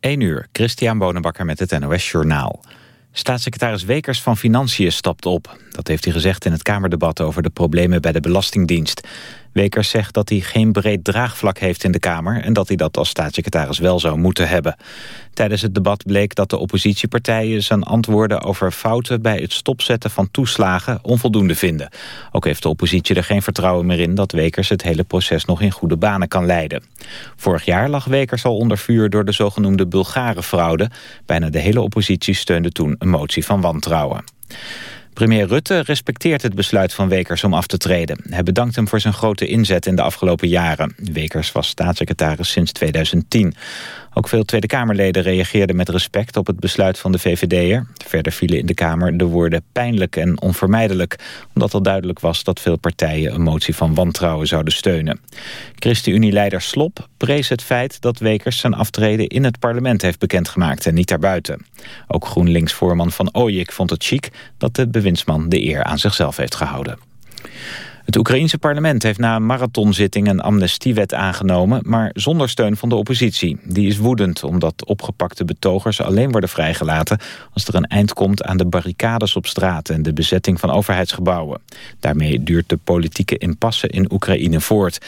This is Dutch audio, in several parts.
1 uur, Christian Bonenbakker met het NOS Journaal. Staatssecretaris Wekers van Financiën stapt op. Dat heeft hij gezegd in het Kamerdebat over de problemen bij de Belastingdienst. Wekers zegt dat hij geen breed draagvlak heeft in de Kamer... en dat hij dat als staatssecretaris wel zou moeten hebben. Tijdens het debat bleek dat de oppositiepartijen zijn antwoorden over fouten... bij het stopzetten van toeslagen onvoldoende vinden. Ook heeft de oppositie er geen vertrouwen meer in... dat Wekers het hele proces nog in goede banen kan leiden. Vorig jaar lag Wekers al onder vuur door de zogenoemde Bulgare-fraude. Bijna de hele oppositie steunde toen een motie van wantrouwen. Premier Rutte respecteert het besluit van Wekers om af te treden. Hij bedankt hem voor zijn grote inzet in de afgelopen jaren. Wekers was staatssecretaris sinds 2010. Ook veel Tweede Kamerleden reageerden met respect op het besluit van de VVD'er. Verder vielen in de Kamer de woorden pijnlijk en onvermijdelijk... omdat al duidelijk was dat veel partijen een motie van wantrouwen zouden steunen. ChristenUnie-leider Slop prees het feit dat Wekers zijn aftreden in het parlement heeft bekendgemaakt en niet daarbuiten. Ook GroenLinks-voorman Van Ooyik vond het chic dat de bewindsman de eer aan zichzelf heeft gehouden. Het Oekraïense parlement heeft na een marathonzitting een amnestiewet aangenomen, maar zonder steun van de oppositie. Die is woedend omdat opgepakte betogers alleen worden vrijgelaten als er een eind komt aan de barricades op straat en de bezetting van overheidsgebouwen. Daarmee duurt de politieke impasse in Oekraïne voort.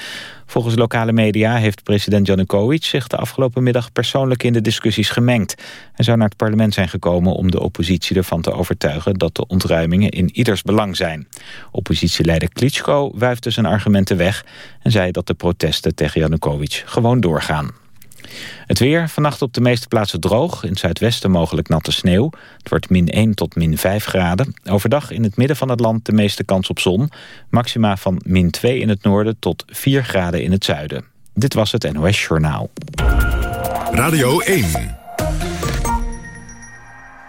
Volgens lokale media heeft president Janukovic zich de afgelopen middag persoonlijk in de discussies gemengd. Hij zou naar het parlement zijn gekomen om de oppositie ervan te overtuigen dat de ontruimingen in ieders belang zijn. Oppositieleider Klitschko wuifde zijn argumenten weg en zei dat de protesten tegen Janukovic gewoon doorgaan. Het weer, vannacht op de meeste plaatsen droog. In het zuidwesten mogelijk natte sneeuw. Het wordt min 1 tot min 5 graden. Overdag in het midden van het land de meeste kans op zon. Maxima van min 2 in het noorden tot 4 graden in het zuiden. Dit was het NOS Journaal. Radio 1.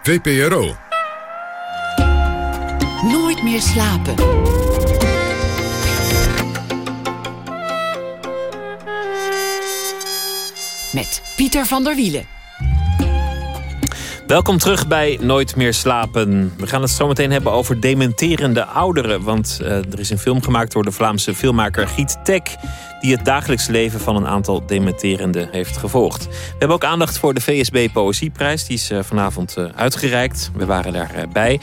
VPRO. Nooit meer slapen. Met Pieter van der Wielen. Welkom terug bij Nooit meer slapen. We gaan het zo meteen hebben over dementerende ouderen. Want uh, er is een film gemaakt door de Vlaamse filmmaker Giet Tek die het dagelijks leven van een aantal dementerenden heeft gevolgd. We hebben ook aandacht voor de VSB Poëzieprijs. Die is eh, vanavond eh, uitgereikt. We waren daarbij.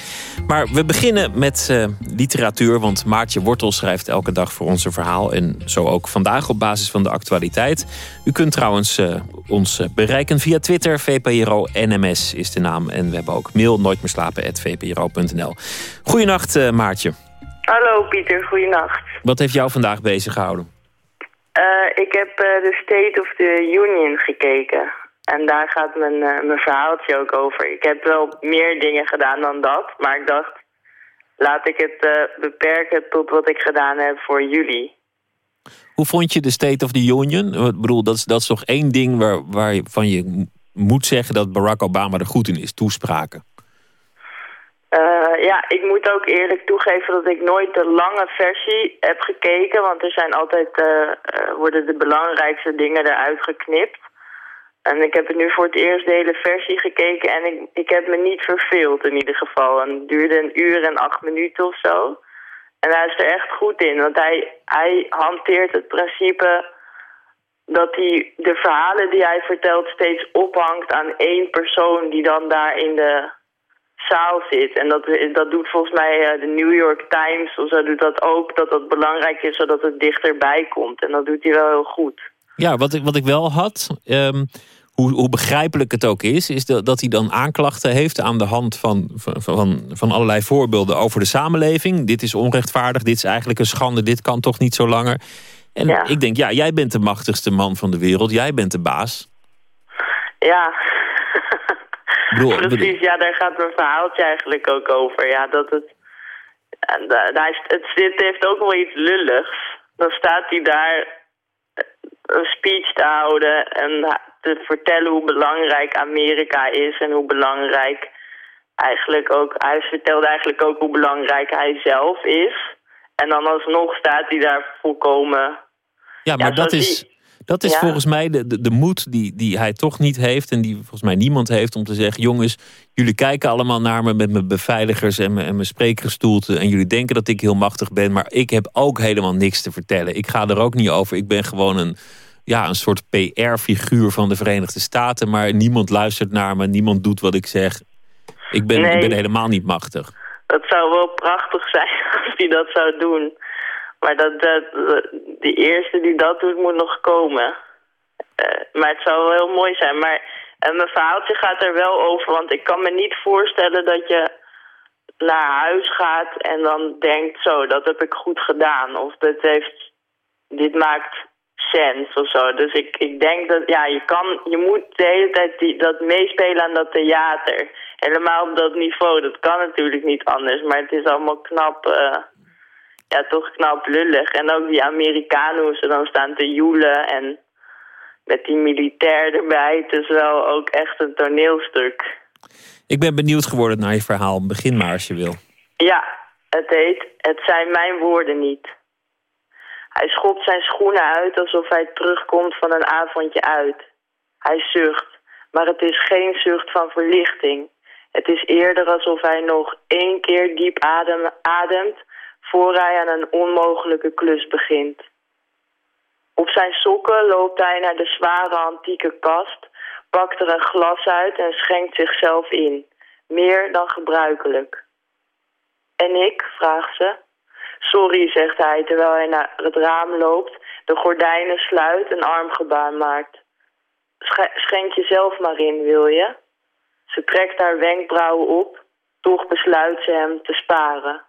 Maar we beginnen met uh, literatuur. Want Maartje Wortel schrijft elke dag voor ons een verhaal. En zo ook vandaag op basis van de actualiteit. U kunt trouwens ons bereiken via Twitter. VPRO NMS is de naam. En we hebben ook mail nooit meer slapen vpro.nl. Goedenacht Maartje. Hallo Pieter, goedenacht. Wat heeft jou vandaag bezig gehouden? Uh, ik heb uh, de State of the Union gekeken. En daar gaat mijn, uh, mijn verhaaltje ook over. Ik heb wel meer dingen gedaan dan dat. Maar ik dacht, laat ik het beperken tot wat ik gedaan heb voor jullie. Hoe vond je de State of the Union? Ik bedoel, dat is, dat is toch één ding waar, waarvan je moet zeggen dat Barack Obama er goed in is. Toespraken. Uh, ja, ik moet ook eerlijk toegeven dat ik nooit de lange versie heb gekeken. Want er zijn altijd, uh, uh, worden de belangrijkste dingen eruit geknipt. En ik heb het nu voor het eerst de hele versie gekeken en ik, ik heb me niet verveeld in ieder geval. En het duurde een uur en acht minuten of zo. En hij is er echt goed in, want hij, hij hanteert het principe dat hij de verhalen die hij vertelt steeds ophangt aan één persoon die dan daar in de zaal zit. En dat, dat doet volgens mij uh, de New York Times of zo doet dat ook. Dat dat belangrijk is zodat het dichterbij komt. En dat doet hij wel heel goed. Ja, wat ik, wat ik wel had, um, hoe, hoe begrijpelijk het ook is... is dat, dat hij dan aanklachten heeft aan de hand van, van, van, van allerlei voorbeelden over de samenleving. Dit is onrechtvaardig, dit is eigenlijk een schande, dit kan toch niet zo langer. En ja. ik denk, ja, jij bent de machtigste man van de wereld, jij bent de baas. Ja, Precies, ja, daar gaat mijn verhaaltje eigenlijk ook over. Ja, dat het... En, daar het, dit heeft ook wel iets lulligs. Dan staat hij daar een speech te houden en te vertellen hoe belangrijk Amerika is en hoe belangrijk eigenlijk ook... Hij vertelde eigenlijk ook hoe belangrijk hij zelf is. En dan alsnog staat hij daar volkomen... Ja, maar dat is... Dat is volgens mij de, de, de, moed die, die hij toch niet heeft. En die volgens mij niemand heeft om te zeggen... jongens, jullie kijken allemaal naar me met mijn beveiligers en mijn, en mijn spreekgestoelte. En jullie denken dat ik heel machtig ben. Maar ik heb ook helemaal niks te vertellen. Ik ga er ook niet over. Ik ben gewoon een, ja, een soort PR-figuur van de Verenigde Staten. Maar niemand luistert naar me, niemand doet wat ik zeg. Ik ben, ik ben helemaal niet machtig. Dat zou wel prachtig zijn als hij dat zou doen. Maar dat, dat, die eerste die dat doet, moet nog komen. Uh, maar het zou wel heel mooi zijn. Maar uh, mijn verhaaltje gaat er wel over. Want ik kan me niet voorstellen dat je naar huis gaat en dan denkt... zo, dat heb ik goed gedaan. Of dat heeft, dit maakt sens of zo. Dus ik, ik denk dat, ja, je kan, je moet de hele tijd die, dat meespelen aan dat theater. Helemaal op dat niveau, dat kan natuurlijk niet anders. Maar het is allemaal knap, uh, ja, toch knap lullig. En ook die Amerikanen, hoe ze dan staan te joelen en met die militair erbij. Het is wel ook echt een toneelstuk. Ik ben benieuwd geworden naar je verhaal. Begin maar als je wil. Ja, het heet Het zijn mijn woorden niet. Hij schopt zijn schoenen uit alsof hij terugkomt van een avondje uit. Hij zucht, maar het is geen zucht van verlichting. Het is eerder alsof hij nog één keer diep adem, ademt voor hij aan een onmogelijke klus begint. Op zijn sokken loopt hij naar de zware antieke kast, pakt er een glas uit en schenkt zichzelf in. Meer dan gebruikelijk. En ik, vraagt ze. Sorry, zegt hij terwijl hij naar het raam loopt, de gordijnen sluit en armgebaar maakt. Schenk jezelf maar in, wil je? Ze trekt haar wenkbrauwen op, toch besluit ze hem te sparen.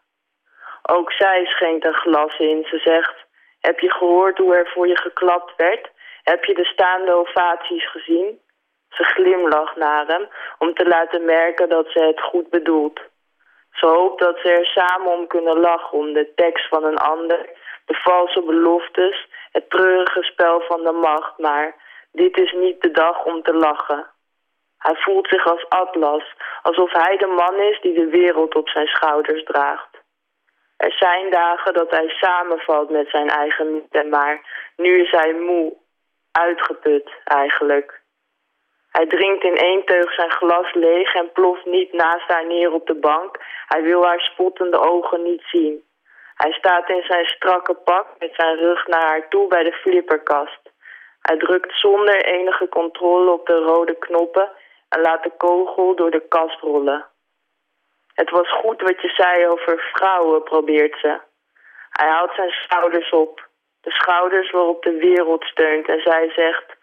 Ook zij schenkt een glas in. Ze zegt, heb je gehoord hoe er voor je geklapt werd? Heb je de staande ovaties gezien? Ze glimlacht naar hem om te laten merken dat ze het goed bedoelt. Ze hoopt dat ze er samen om kunnen lachen om de tekst van een ander, de valse beloftes, het treurige spel van de macht, maar dit is niet de dag om te lachen. Hij voelt zich als Atlas, alsof hij de man is die de wereld op zijn schouders draagt. Er zijn dagen dat hij samenvalt met zijn eigen mythe, maar nu is hij moe, uitgeput eigenlijk. Hij drinkt in één teug zijn glas leeg en ploft niet naast haar neer op de bank. Hij wil haar spottende ogen niet zien. Hij staat in zijn strakke pak met zijn rug naar haar toe bij de flipperkast. Hij drukt zonder enige controle op de rode knoppen en laat de kogel door de kast rollen. Het was goed wat je zei over vrouwen, probeert ze. Hij haalt zijn schouders op, de schouders waarop de wereld steunt en zij zegt...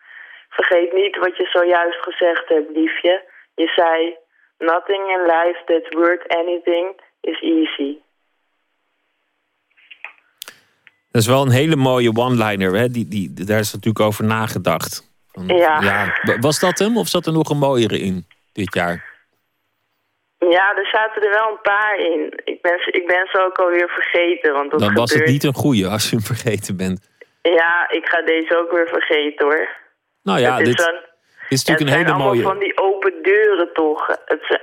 Vergeet niet wat je zojuist gezegd hebt, liefje. Je zei, nothing in life that's worth anything is easy. Dat is wel een hele mooie one-liner, Die, die, daar is natuurlijk over nagedacht. ja. ja. Was dat hem of zat er nog een mooiere in dit jaar? Ja, er zaten er wel een paar in. Ik ben, ik ben ze ook alweer vergeten. Want dat Dan was het niet een goede als je hem vergeten bent. Ja, ik ga deze ook weer vergeten hoor. Nou ja, dit, is natuurlijk een hele mooie... van die open deuren toch. Het,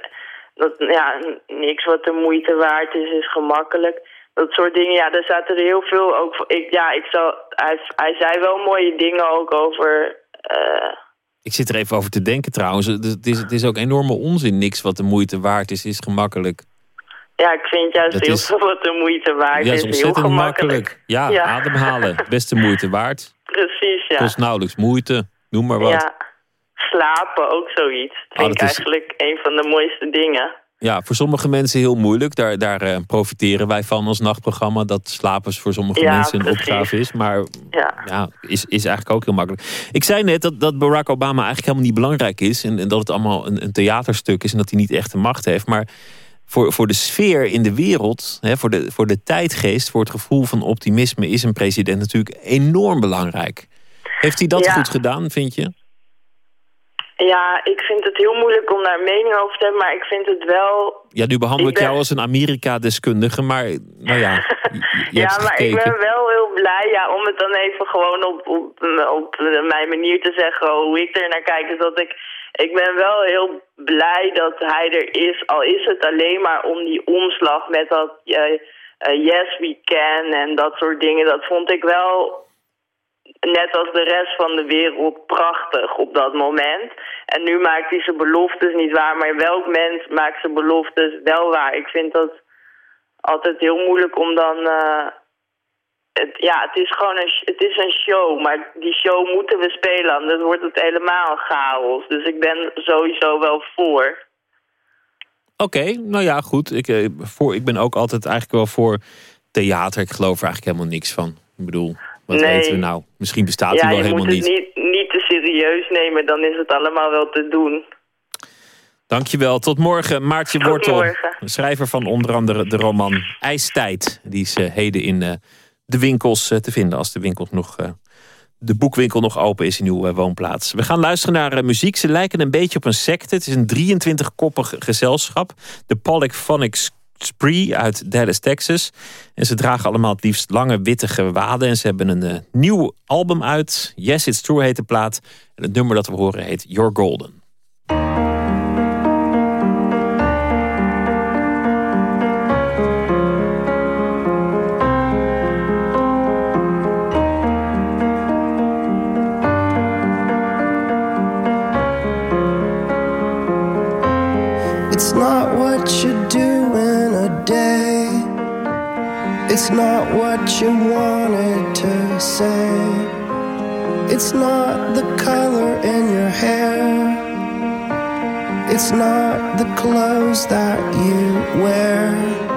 dat, ja, niks wat de moeite waard is, is gemakkelijk. Dat soort dingen, ja, daar zaten er heel veel ook Ik, ja, ik zal, hij, hij zei wel mooie dingen ook over... Uh, ik zit er even over te denken trouwens. Het is, het is ook enorme onzin. Niks wat de moeite waard is, is gemakkelijk. Ja, ik vind juist dat heel veel wat de moeite waard ja, is. is heel gemakkelijk. Ja, ja, ademhalen. Beste moeite waard. Precies, ja. Kost nauwelijks moeite. Noem maar wat. Ja, slapen ook zoiets. Dat vind ik eigenlijk een van de mooiste dingen. Ja, voor sommige mensen heel moeilijk. Daar, daar uh, profiteren wij van als nachtprogramma. Dat slapen voor sommige mensen een opgave is. Maar ja. ja, is, is eigenlijk ook heel makkelijk. Ik zei net dat, dat Barack Obama eigenlijk helemaal niet belangrijk is. En, en dat het allemaal een, een theaterstuk is. En dat hij niet echt de macht heeft. Maar voor, voor de sfeer in de wereld, hè, voor, de, voor de tijdgeest, voor het gevoel van optimisme, is een president natuurlijk enorm belangrijk. Heeft hij dat goed gedaan, vind je? Ja, ik vind het heel moeilijk om daar mening over te hebben, maar ik vind het wel... Ja, nu behandel ik, jou als een Amerika-deskundige, maar nou ja, Ja, maar ik ben wel heel blij, ja, om het dan even gewoon op, op, op mijn manier te zeggen, hoe ik er naar kijk, is dat ik... Ik ben wel heel blij dat hij er is, al is het alleen maar om die omslag met dat uh, uh, yes we can en dat soort dingen. Dat vond ik wel net als de rest van de wereld prachtig op dat moment. En nu maakt hij zijn beloftes niet waar, maar welk mens maakt zijn beloftes wel waar? Ik vind dat altijd heel moeilijk om dan het, ja, het is gewoon een, het is een show, maar die show moeten we spelen, anders wordt het helemaal chaos. Dus ik ben sowieso wel voor. Oké, nou ja, goed. Ik, eh, voor, ik ben ook altijd eigenlijk wel voor theater. Ik geloof er eigenlijk helemaal niks van. Ik bedoel, wat Nee. weten we nou? Misschien bestaat ja, hij wel je helemaal moet niet. het niet, niet te serieus nemen, dan is het allemaal wel te doen. Dankjewel. Tot morgen. Maartje Tot Wortel, morgen. schrijver van onder andere de roman IJstijd. Die is eh, heden in eh, de winkels eh, te vinden als de, winkel nog, de boekwinkel nog open is in uw woonplaats. We gaan luisteren naar muziek. Ze lijken een beetje op een secte. Het is een 23-koppig gezelschap. De Polyphonic Spree uit Dallas, Texas. En ze dragen allemaal het liefst lange witte gewaden. En ze hebben een eh, nieuw album uit. Yes, It's True heet de plaat. En het nummer dat we horen heet You're Golden. It's not what you do day. It's not what you wanted to say. It's not the color in your hair. It's not the clothes that you wear.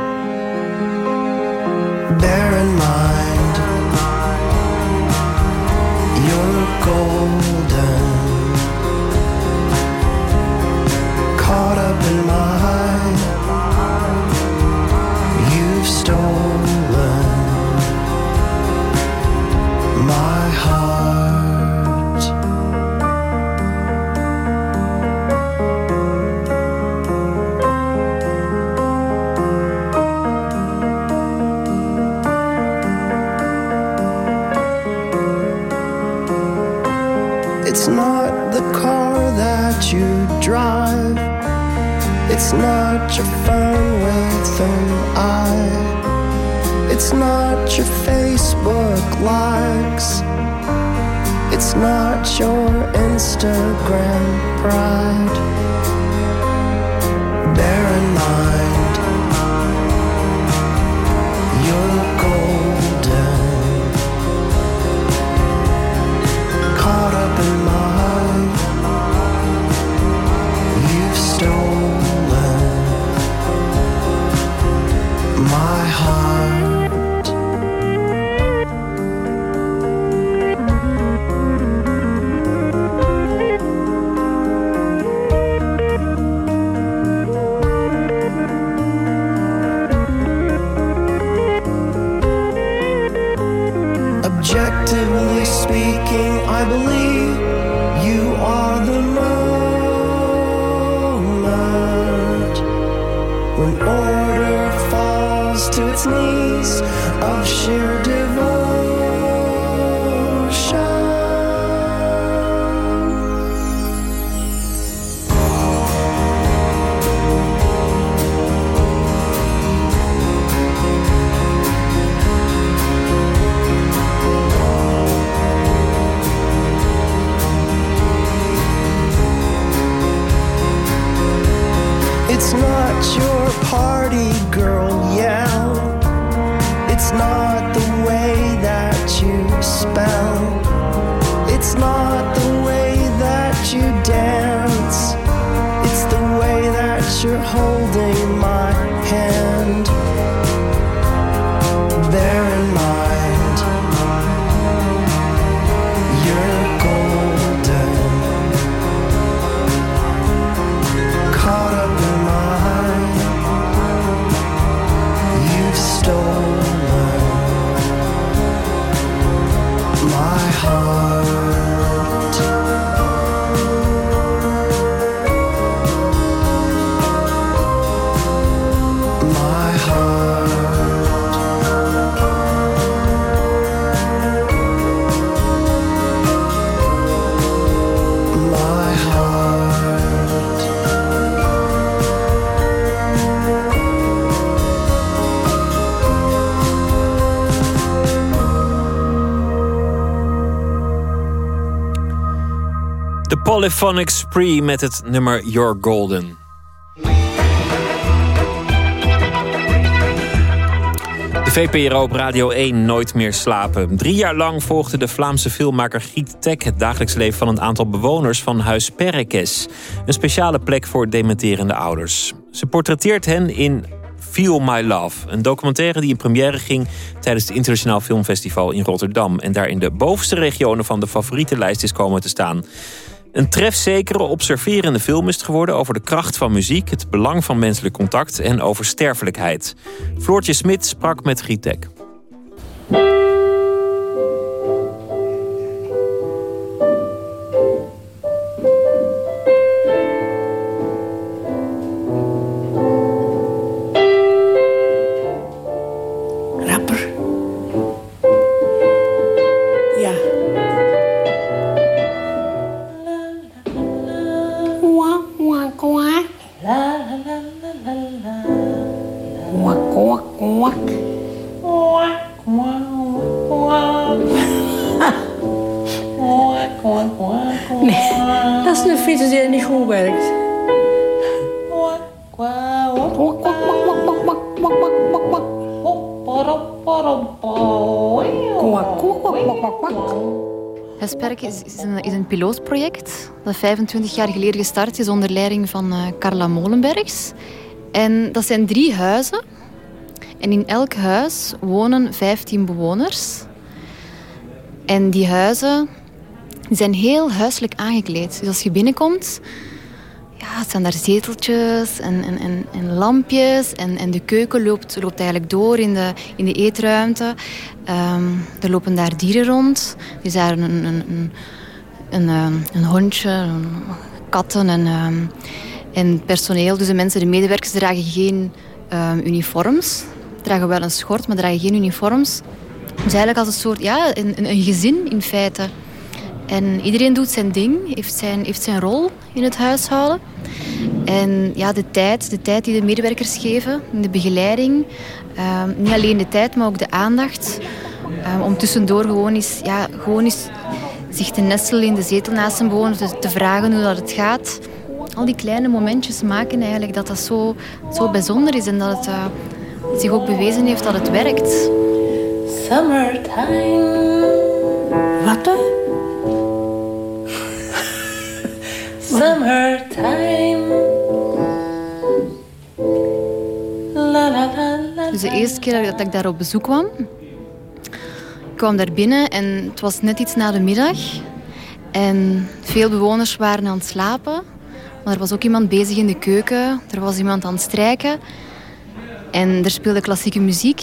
Instagram pride. Of sheer Polyphonic Spree met het nummer You're De VPRO op Radio 1 Nooit meer slapen. Drie jaar lang volgde de Vlaamse filmmaker Giet Tek... het dagelijks leven van een aantal bewoners van Huis Perrekes. Een speciale plek voor dementerende ouders. Ze portretteert hen in Feel My Love. Een documentaire die in première ging tijdens het Internationaal Filmfestival in Rotterdam. En daar in de bovenste regionen van de favoriete lijst is komen te staan. Een trefzekere, observerende film is het geworden over de kracht van muziek, het belang van menselijk contact en over sterfelijkheid. Floortje Smit sprak met Gietek. Pilootproject dat 25 jaar geleden gestart is onder leiding van uh, Carla Molenbergs. En dat zijn drie huizen. En in elk huis wonen 15 bewoners. En die huizen zijn heel huiselijk aangekleed. Dus als je binnenkomt, ja, staan daar zeteltjes en, en, en, lampjes. En, en de keuken loopt, loopt eigenlijk door in de, in de eetruimte. Um, er lopen daar dieren rond. Er is daar een, een, een een, ehm, een hondje, katten en, ehm, en personeel. Dus de mensen, de medewerkers, dragen geen um, uniforms. Dragen wel een schort, maar dragen geen uniforms. Dus eigenlijk als een soort, ja, een, een gezin in feite. En iedereen doet zijn ding, heeft zijn, heeft zijn rol in het huishouden. En ja, de tijd, de tijd die de medewerkers geven, de begeleiding. niet alleen de tijd, maar ook de aandacht. om tussendoor gewoon eens, ja, gewoon eens zich te nestelen in de zetel naast zijn bewoner, te, te vragen hoe dat het gaat. Al die kleine momentjes maken eigenlijk dat dat zo, zo bijzonder is en dat het uh, zich ook bewezen heeft dat het werkt. Summertime. Wat Summertime. La, la, la, dus de eerste keer dat ik daar op bezoek kwam, kwam daar binnen en het was net iets na de middag. En veel bewoners waren aan het slapen. Maar er was ook iemand bezig in de keuken. Er was iemand aan het strijken. En er speelde klassieke muziek.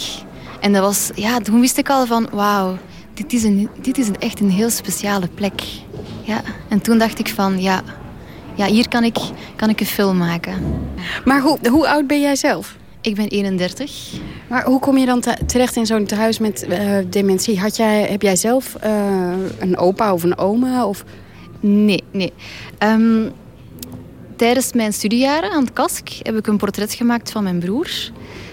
En dat was, ja, toen wist ik al van, wauw, dit is, een, dit is een, echt een heel speciale plek. Ja. En toen dacht ik van, ja, ja hier kan ik, kan ik een film maken. Maar hoe, hoe oud ben jij zelf? Ik ben 31. Maar hoe kom je dan terecht in zo'n tehuis met uh, dementie? Had jij, heb jij zelf uh, een opa of een oma? Of... Nee, nee. Um, tijdens mijn studiejaren aan het KASK heb ik een portret gemaakt van mijn broer.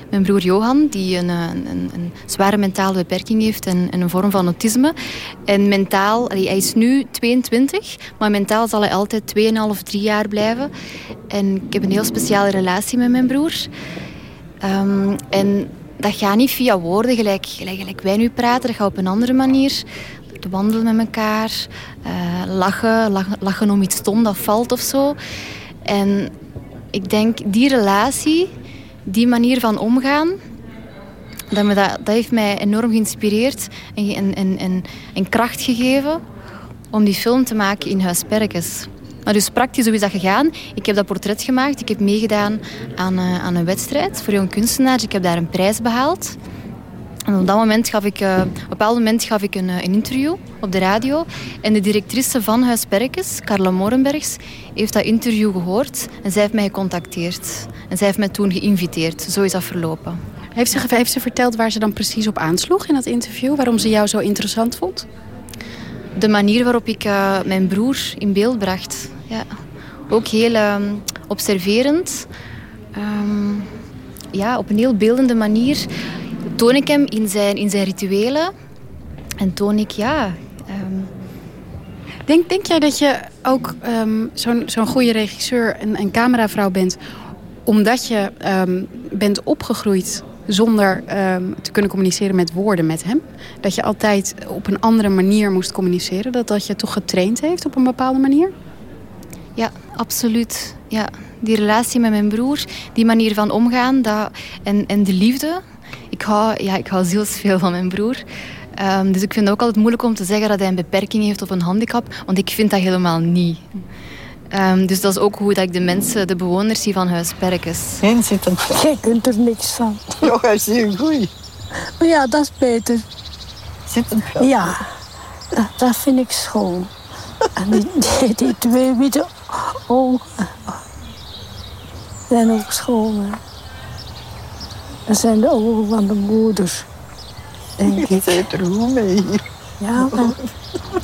Mijn broer Johan, die een, een, een zware mentale beperking heeft en, en, een vorm van autisme. En mentaal, hij is nu 22, maar mentaal zal hij altijd 2,5, 3 jaar blijven. En ik heb een heel speciale relatie met mijn broer. Um, en dat gaat niet via woorden, gelijk, wij nu praten. Dat gaat op een andere manier. Te wandelen met elkaar, uh, lachen, lachen, om iets stom dat valt of zo. En ik denk, die relatie, die manier van omgaan... Dat, me dat, dat heeft mij enorm geïnspireerd en, en, en, en kracht gegeven om die film te maken in Huis Perkes. Maar dus praktisch, hoe is dat gegaan? Ik heb dat portret gemaakt. Ik heb meegedaan aan, uh, aan een wedstrijd voor jong kunstenaars. Ik heb daar een prijs behaald. En op dat moment gaf ik, uh, op een bepaald moment gaf ik een, uh, een, interview op de radio. En de directrice van Huis Perkes, Carla Morenbergs, heeft dat interview gehoord. En zij heeft mij gecontacteerd. En zij heeft mij toen geïnviteerd. Zo is dat verlopen. Heeft ze, heeft ze verteld waar ze dan precies op aansloeg in dat interview? Waarom ze jou zo interessant vond? De manier waarop ik uh, mijn broer in beeld bracht. Ja. Ook heel um, observerend. Um, ja, op een heel beeldende manier toon ik hem in zijn, in zijn rituelen. En toon ik, ja... Um... Denk, denk jij dat je ook zo'n zo'n goede regisseur en, en cameravrouw bent... omdat je bent opgegroeid zonder ehm, te kunnen communiceren met woorden met hem? Dat je altijd op een andere manier moest communiceren? Dat dat je toch getraind heeft op een bepaalde manier? Ja, absoluut. Ja, die relatie met mijn broer, die manier van omgaan dat, en, en de liefde. Ik hou, ja, ik hou zielsveel van mijn broer. Ehm, dus ik vind het ook altijd moeilijk om te zeggen dat hij een beperking heeft of een handicap. Want ik vind dat helemaal niet. Um, dus dat is ook hoe dat ik de mensen, de bewoners zie van Huis Perkes. Heen zitten. Je kunt er niks van. Ja, hij is een goeie. Maar ja, dat is beter. Zitten. Ja, dat, dat vind ik schoon. En die, die, die twee witte ogen zijn ook schoon. hè. Dat zijn de ogen van de moeder. Denk Je ik. zit er goed mee hier. Ja, maar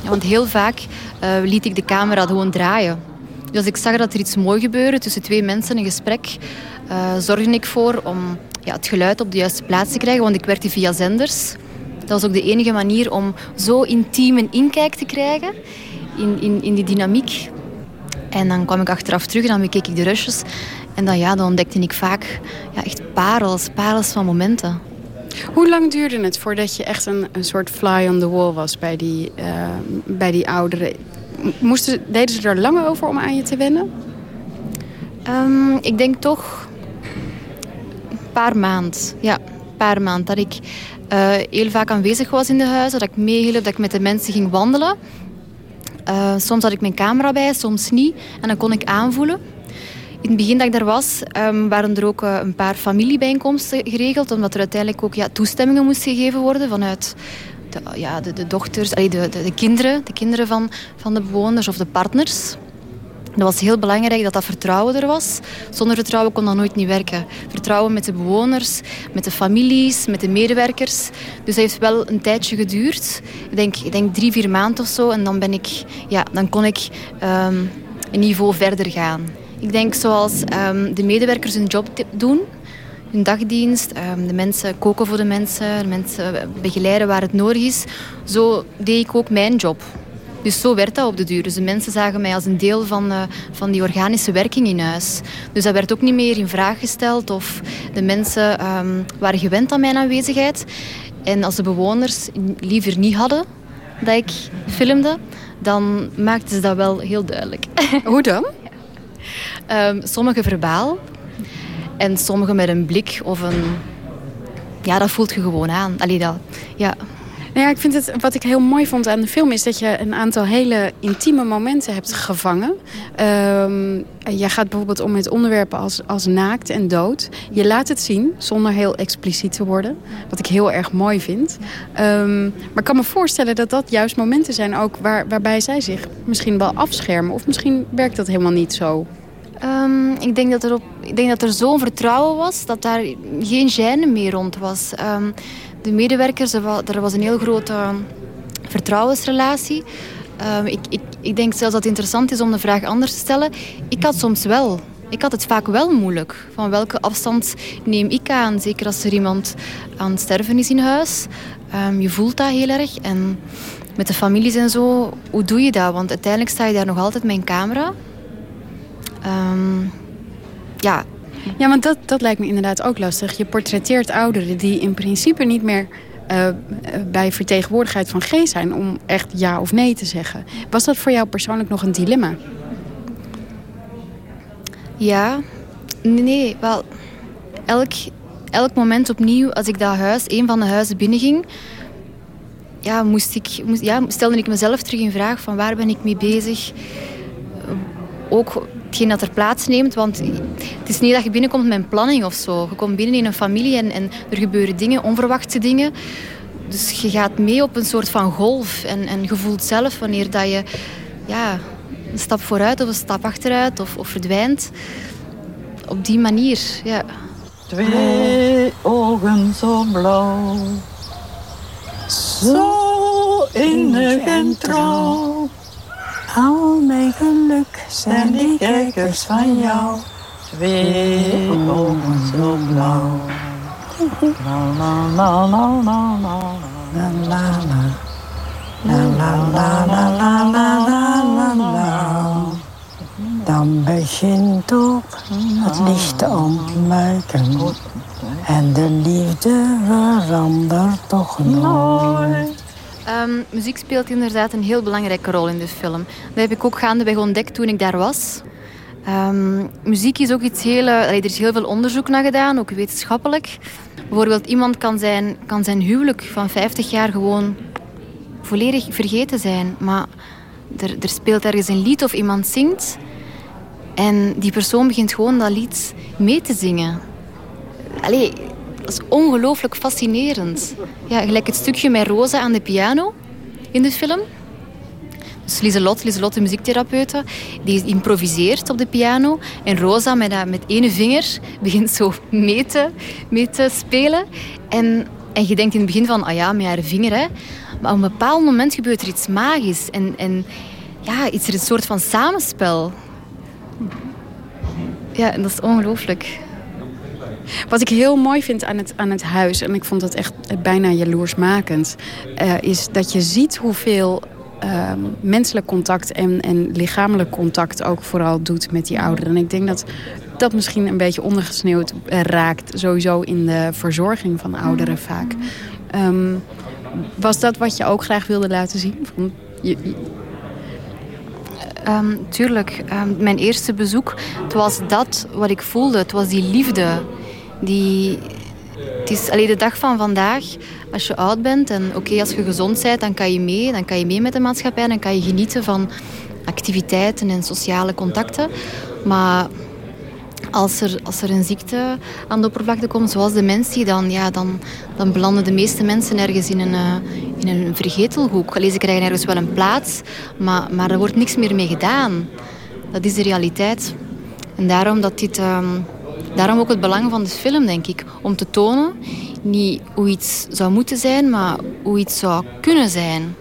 Ja, want heel vaak eh, liet ik de camera gewoon draaien. Dus als ik zag dat er iets mooi gebeurde tussen twee mensen, een gesprek, eh, zorgde ik voor om ja, het geluid op de juiste plaats te krijgen. Want ik werkte via zenders. Dat was ook de enige manier om zo intiem een inkijk te krijgen in, in, in die dynamiek. En dan kwam ik achteraf terug en dan bekeek ik de rushes. En dan, ja, dan ontdekte ik vaak ja, echt parels, parels van momenten. Hoe lang duurde het voordat je echt een, een soort fly on the wall was bij die, eh, bij die ouderen? Moesten, deden ze er lang over om aan je te wennen? Ehm, ik denk toch een paar maand. Ja, een paar maand. Dat ik eh, heel vaak aanwezig was in de huizen, dat ik meehielp, dat ik met de mensen ging wandelen. Eh, soms had ik mijn camera bij, soms niet. En dan kon ik aanvoelen. In het begin dat ik daar was, ehm, waren er ook eh, een paar familiebijeenkomsten geregeld. Omdat er uiteindelijk ook ja, toestemmingen moesten gegeven worden vanuit de, ja, de, dochters, allee, de, de, de kinderen, de kinderen van, van de bewoners of de partners. Dat was heel belangrijk dat dat vertrouwen er was. Zonder vertrouwen kon dat nooit niet werken. Vertrouwen met de bewoners, met de families, met de medewerkers. Dus dat heeft wel een tijdje geduurd. Ik denk, ik denk drie, vier maanden of zo. En dan, ben ik, ja, dan kon ik ehm, een niveau verder gaan. Ik denk zoals ehm, de medewerkers hun job doen, hun dagdienst, ehm, de mensen koken voor de mensen, de mensen begeleiden waar het nodig is. Zo deed ik ook mijn job. Dus zo werd dat op de duur. Dus de mensen zagen mij als een deel van, eh, van die organische werking in huis. Dus dat werd ook niet meer in vraag gesteld of de mensen ehm, waren gewend aan mijn aanwezigheid. En als de bewoners liever niet hadden dat ik filmde, dan maakten ze dat wel heel duidelijk. Hoe dan? Ehm, sommige verbaal en sommige met een blik of een... Ja, dat voelt je gewoon aan. Allee, dat, ja. Nou ja, ik vind het, wat ik heel mooi vond aan de film is dat je een aantal hele intieme momenten hebt gevangen. Ehm, jij gaat bijvoorbeeld om met onderwerpen als, als naakt en dood. Je laat het zien zonder heel expliciet te worden. Wat ik heel erg mooi vind. Ehm, maar ik kan me voorstellen dat dat juist momenten zijn ook waar, waarbij zij zich misschien wel afschermen. Of misschien werkt dat helemaal niet zo. Ehm, ik, denk dat er ik denk dat er zo'n vertrouwen was dat daar geen gêne meer rond was. De medewerkers, er wa- was een heel grote vertrouwensrelatie. Ehm, ik, ik, ik denk zelfs dat het interessant is om de vraag anders te stellen. Ik had soms wel. Ik had het vaak wel moeilijk. Van welke afstand neem ik aan? Zeker als er iemand aan het sterven is in huis. Ehm, je voelt dat heel erg. En met de families en zo, hoe doe je dat? Want uiteindelijk sta je daar nog altijd met een camera. Ehm, ja, Ja, want dat, dat lijkt me inderdaad ook lastig. Je portretteert ouderen die in principe niet meer eh, eh, bij vertegenwoordigheid van G zijn... om echt ja of nee te zeggen. Was dat voor jou persoonlijk nog een dilemma? Ja, nee, nee, wel. Elk, elk moment opnieuw, als ik dat huis, een van de huizen binnenging, ja, moest ik, moest, ja, stelde ik mezelf terug in vraag van waar ben ik mee bezig. Ook hetgeen dat er plaatsneemt, want het is niet dat je binnenkomt met een planning of zo. Je komt binnen in een familie en, en er gebeuren dingen, onverwachte dingen. Dus je gaat mee op een soort van golf en, en je voelt zelf wanneer dat je ja, een stap vooruit of een stap achteruit of, of verdwijnt. Op die manier, ja. Twee ogen zo blauw. Zo innig en trouw. Al mijn geluk Zijn die kijkers van jou. Twee ogen zo blauw. La la la la la la. La la la. La la la la la la la la la. dan begint ook het licht te ontluiken. En de liefde verandert toch nooit. Ehm, muziek speelt inderdaad een heel belangrijke rol in de film. Dat heb ik ook gaandeweg ontdekt toen ik daar was. Ehm, muziek is ook iets heel... er is heel veel onderzoek naar gedaan, ook wetenschappelijk. Bijvoorbeeld iemand kan zijn, kan zijn huwelijk van 50 jaar gewoon volledig vergeten zijn. Maar er, er speelt ergens een lied of iemand zingt... En die persoon begint gewoon dat lied mee te zingen. Allee, dat is ongelooflijk fascinerend. Ja, gelijk het stukje met Rosa aan de piano in de film. Dus Lieselot, de muziektherapeute, die improviseert op de piano. En Rosa met, met ene vinger begint zo mee te, spelen. En, en je denkt in het begin van, ah ja, met haar vinger. Hè. Maar op een bepaald moment gebeurt er iets magisch. En, en ja, er een soort van samenspel. Ja, dat is ongelooflijk. Wat ik heel mooi vind aan het, aan het huis, en ik vond het echt bijna jaloersmakend, uh, is dat je ziet hoeveel uh, menselijk contact en, en lichamelijk contact ook vooral doet met die ouderen. En ik denk dat dat misschien een beetje ondergesneeuwd raakt, sowieso in de verzorging van ouderen vaak. Um, was dat wat je ook graag wilde laten zien? Van, je, Um, tuurlijk. Um, mijn eerste bezoek, het was dat wat ik voelde. Het was die liefde. Die, het is alleen de dag van vandaag, als je oud bent en oké, als je gezond bent, dan kan je mee. Dan kan je mee met de maatschappij. Dan kan je genieten van activiteiten en sociale contacten. Maar als er, als er een ziekte aan de oppervlakte komt, zoals dementie, dan, ja, dan, dan belanden de meeste mensen ergens in een, uh, in een vergetelhoek. Ze krijgen ergens wel een plaats, maar, maar er wordt niks meer mee gedaan. Dat is de realiteit. En daarom, dat dit, uh, daarom ook het belang van de film, denk ik. Om te tonen, niet hoe iets zou moeten zijn, maar hoe iets zou kunnen zijn.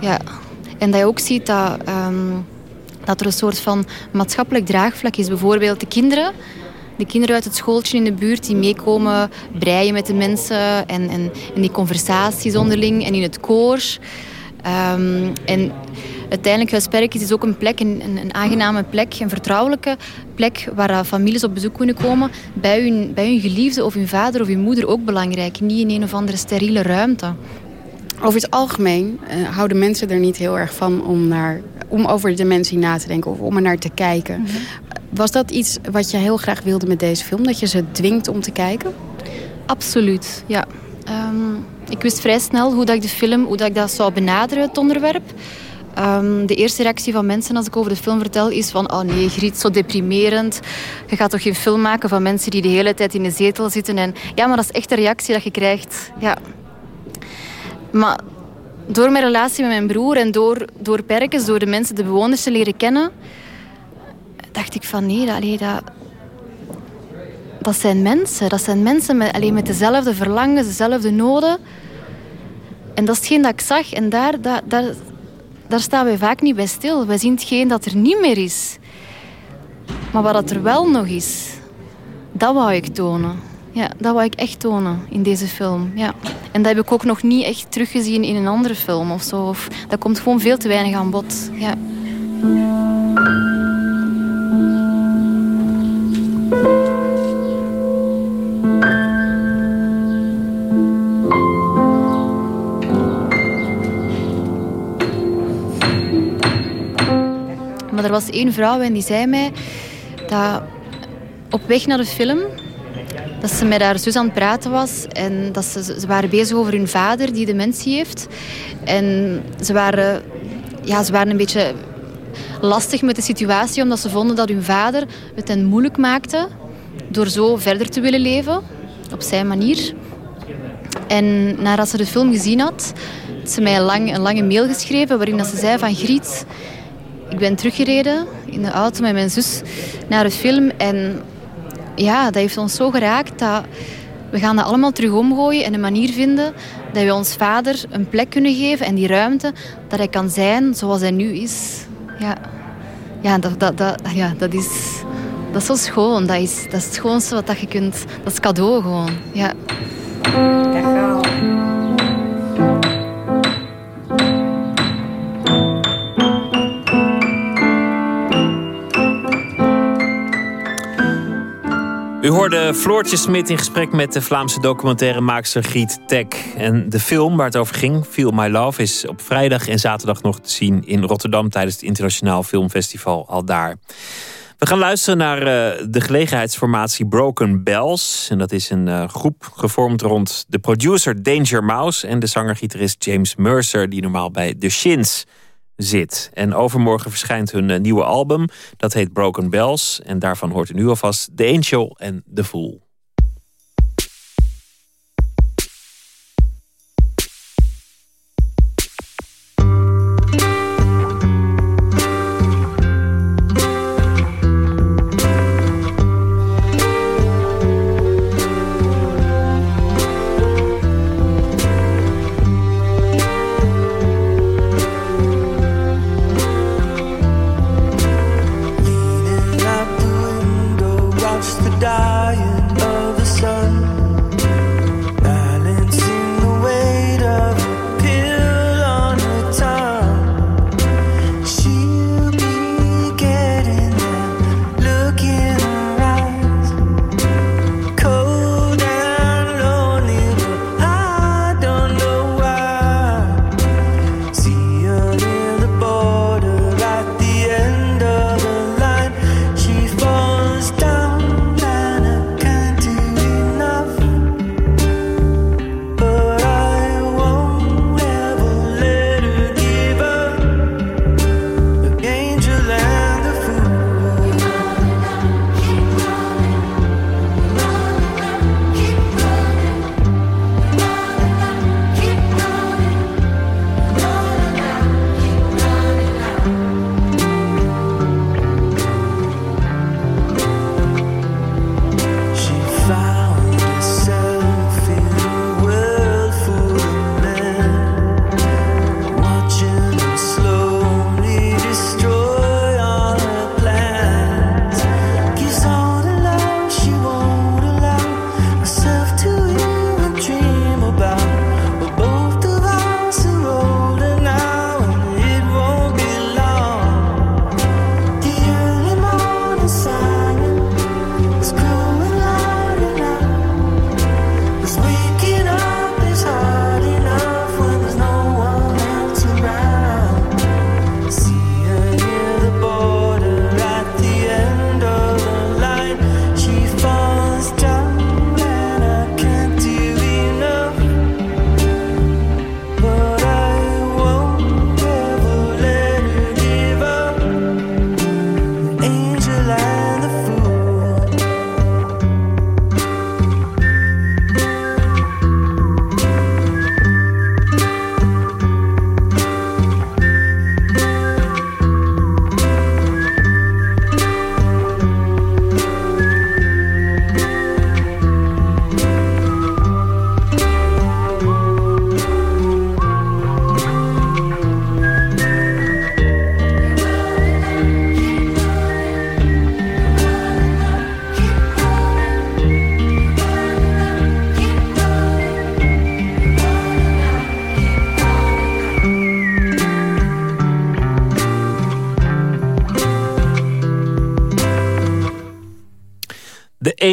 Ja. En dat je ook ziet dat... Um, dat er een soort van maatschappelijk draagvlak is. Bijvoorbeeld de kinderen. De kinderen uit het schooltje in de buurt die meekomen breien met de mensen. En, en, die conversaties onderling en in het koor. Um, en uiteindelijk, Huisperkjes is ook een plek, een, een, aangename plek, een vertrouwelijke plek waar families op bezoek kunnen komen. Bij hun, bij hun geliefde of hun vader of hun moeder ook belangrijk. Niet in een of andere steriele ruimte. Over het algemeen uh, houden mensen er niet heel erg van om, naar, om over dementie na te denken of om er naar te kijken. Mhm. Was dat iets wat je heel graag wilde met deze film? Dat je ze dwingt om te kijken? Absoluut, ja. Um, ik wist vrij snel hoe dat ik de film, hoe dat ik dat zou benaderen, het onderwerp. Um, de eerste reactie van mensen als ik over de film vertel is van... oh nee, Griet, zo deprimerend. Je gaat toch geen film maken van mensen die de hele tijd in de zetel zitten. En, ja, maar dat is echt de reactie dat je krijgt. Ja, maar door mijn relatie met mijn broer en door, door Perkens, door de mensen, de bewoners te leren kennen, dacht ik van nee, dat, dat, dat zijn mensen. Dat zijn mensen met, alleen met dezelfde verlangens, dezelfde noden. En dat is hetgeen dat ik zag. En daar, daar, daar, daar staan wij vaak niet bij stil. Wij zien hetgeen dat er niet meer is. Maar wat er wel nog is, dat wou ik tonen. Ja, dat wou ik echt tonen in deze film. Ja. En dat heb ik ook nog niet echt teruggezien in een andere film of zo. Of, dat komt gewoon veel te weinig aan bod. Ja. Er was één vrouw en die zei mij dat op weg naar de film dat ze met haar zus aan het praten was. En dat ze, ze waren bezig over hun vader die dementie heeft. En ze waren, ja, ze waren een beetje lastig met de situatie, omdat ze vonden dat hun vader het hen moeilijk maakte door zo verder te willen leven, op zijn manier. En nadat ze de film gezien had, had ze mij een, lang, een lange mail geschreven waarin dat ze zei van Griet, ik ben teruggereden in de auto met mijn zus naar de film en ja, dat heeft ons zo geraakt dat we gaan dat allemaal terug omgooien en een manier vinden dat we ons vader een plek kunnen geven en die ruimte dat hij kan zijn zoals hij nu is. Ja, ja, dat, dat, dat, ja, dat, is, dat is zo schoon. Dat is, dat is het schoonste wat je kunt... Dat is cadeau gewoon. Ja. U hoorde Floortje Smit in gesprek met de Vlaamse documentairemaakster Griet Tek. En de film waar het over ging, Feel My Love, is op vrijdag en zaterdag nog te zien in Rotterdam tijdens het Internationaal Filmfestival al daar. We gaan luisteren naar uh, de gelegenheidsformatie Broken Bells. En dat is een uh, groep gevormd rond de producer Danger Mouse en de zanger-gitarist James Mercer, die normaal bij The Shins zit. En overmorgen verschijnt hun uh, nieuwe album. Dat heet Broken Bells. En daarvan hoort u nu alvast The Angel en The Fool.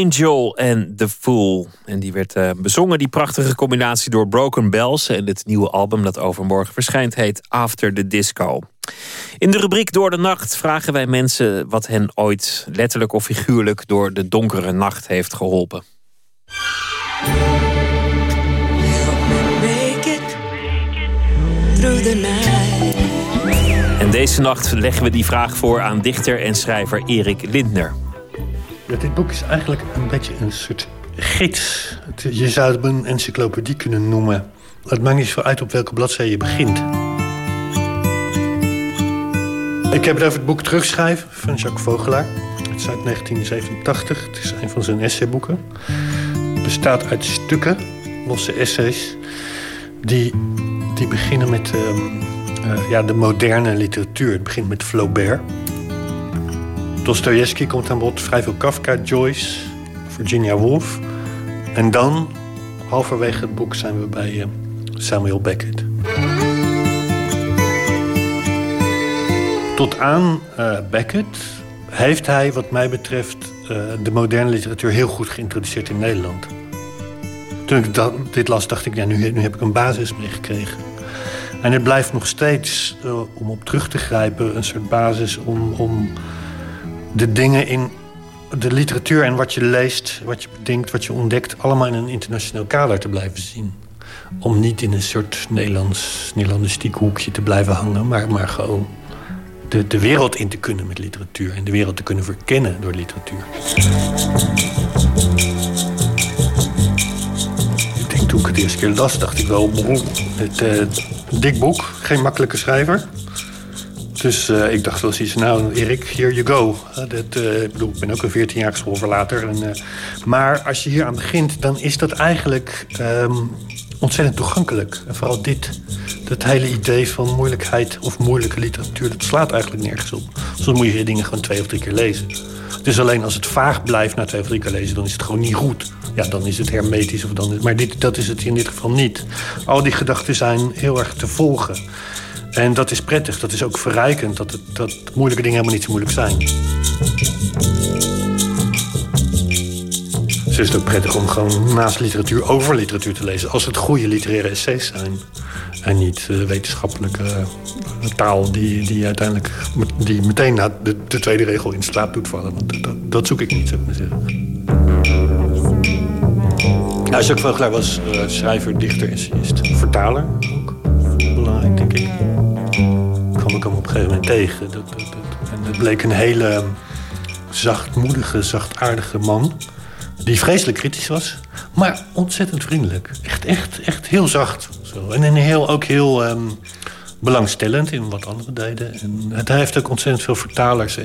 Angel en The Fool. En die werd eh, bezongen, die prachtige combinatie door Broken Bells. En het nieuwe album dat overmorgen verschijnt heet After the Disco. In de rubriek Door de Nacht vragen wij mensen wat hen ooit letterlijk of figuurlijk door de donkere nacht heeft geholpen. En deze nacht leggen we die vraag voor aan dichter en schrijver Erik Lindner. Dit boek is eigenlijk een beetje een soort gids. Je zou het een encyclopedie kunnen noemen. Het maakt niet zo uit op welke bladzijde je begint. Ik heb het over het boek Terugschrijven van Jacques Vogelaar. Het is uit 1987. Het is een van zijn essayboeken. Het bestaat uit stukken, losse essays... die, die beginnen met ehm, eh, ja, de moderne literatuur. Het begint met Flaubert... Dostoevsky komt aan bod, vrij veel Kafka, Joyce, Virginia Woolf. En dan, halverwege het boek, zijn we bij eh, Samuel Beckett. Tot aan eh, Beckett heeft hij, wat mij betreft, uh, de moderne literatuur heel goed geïntroduceerd in Nederland. Toen ik dit las, dacht ik, ja, nu, nu heb ik een basis meegekregen. En het blijft nog steeds, om op terug te grijpen, een soort basis om, om de dingen in de literatuur en wat je leest, wat je bedenkt, wat je ontdekt, allemaal in een internationaal kader te blijven zien. Om niet in een soort Nederlands, Nederlandistiek hoekje te blijven hangen, maar, maar gewoon de, de wereld in te kunnen met literatuur en de wereld te kunnen verkennen door literatuur. Ik denk toen ik het eerste keer las, dacht ik wel, het uh, dik boek, geen makkelijke schrijver. Dus uh, ik dacht wel eens, nou Erik, here you go. Uh, dat, uh, ik bedoel, ik ben ook een 14 jaar schoolverlater. En, maar als je hier aan begint, dan is dat eigenlijk um, ontzettend toegankelijk. En vooral dit, dat hele idee van moeilijkheid of moeilijke literatuur... dat slaat eigenlijk nergens op. Soms moet je dingen gewoon twee of drie keer lezen. Dus alleen als het vaag blijft na twee of drie keer lezen... dan is het gewoon niet goed. Ja, dan is het hermetisch. Of dan, maar dit, dat is het in dit geval niet. Al die gedachten zijn heel erg te volgen. En dat is prettig, dat is ook verrijkend... dat, het, dat moeilijke dingen helemaal niet zo moeilijk zijn. Dus is het ook prettig om gewoon naast literatuur over literatuur te lezen... als het goede literaire essays zijn. En niet uh, wetenschappelijke uh, taal die, die uiteindelijk die meteen na de, de, tweede regel in slaap doet vallen. Want dat, zoek ik niet, zou ik maar zeggen. Nou, Jacques Vogelaar was uh, schrijver, dichter, essayist, vertaler ook. Belangrijk, denk ik op een gegeven moment tegen. Dat, dat, dat, en het bleek een hele zachtmoedige, zachtaardige man. Die vreselijk kritisch was, maar ontzettend vriendelijk. Echt, echt, echt heel zacht. Zo. En heel, ook heel um, belangstellend in wat anderen deden. En hij heeft ook ontzettend veel vertalers.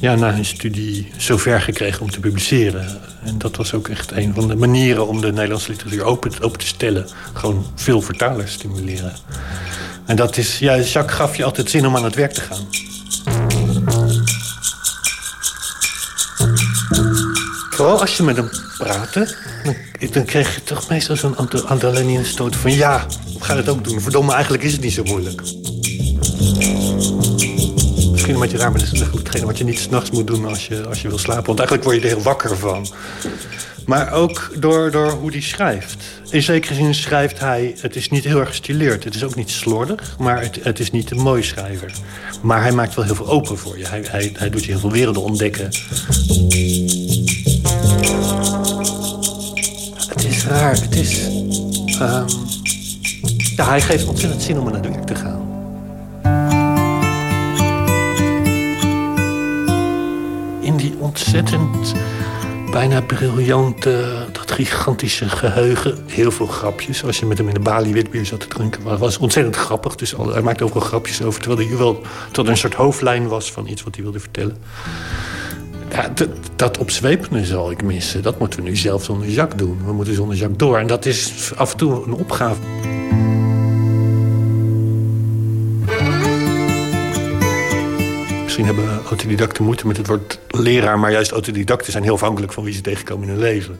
Ja, na hun studie zover gekregen om te publiceren. En dat was ook echt een van de manieren om de Nederlandse literatuur open, open te stellen. Gewoon veel vertalers stimuleren. En dat is, ja, Jacques gaf je altijd zin om aan het werk te gaan. Vooral als je met hem praatte, dan, dan kreeg je toch meestal zo'n adrenaline stoot van... ja, we gaan het ook doen. Verdomme, eigenlijk is het niet zo moeilijk. Misschien een beetje raar, maar dat is hetgene wat je niet s'nachts moet doen als je, als je wil slapen. Want eigenlijk word je er heel wakker van. Maar ook door, door hoe hij schrijft. In zekere zin schrijft hij... Het is niet heel erg gestileerd. Het is ook niet slordig. Maar het, het is niet een mooi schrijver. Maar hij maakt wel heel veel open voor je. Hij, hij, hij doet je heel veel werelden ontdekken. Het is raar. Het is... Um, ja, hij geeft ontzettend zin om naar de werk te gaan. Ontzettend bijna briljante, dat gigantische geheugen. Heel veel grapjes. Als je met hem in de balie witbier zat te drinken, was, was ontzettend grappig. Dus hij maakte overal grapjes over. Terwijl hij wel tot een soort hoofdlijn was van iets wat hij wilde vertellen. Dat, dat opzwepende zal ik missen. Dat moeten we nu zelf zonder Jacques doen. We moeten zonder Jacques door. En dat is af en toe een opgave. Misschien hebben autodidacten moeite met het woord leraar... maar juist autodidacten zijn heel afhankelijk van wie ze tegenkomen in hun leven.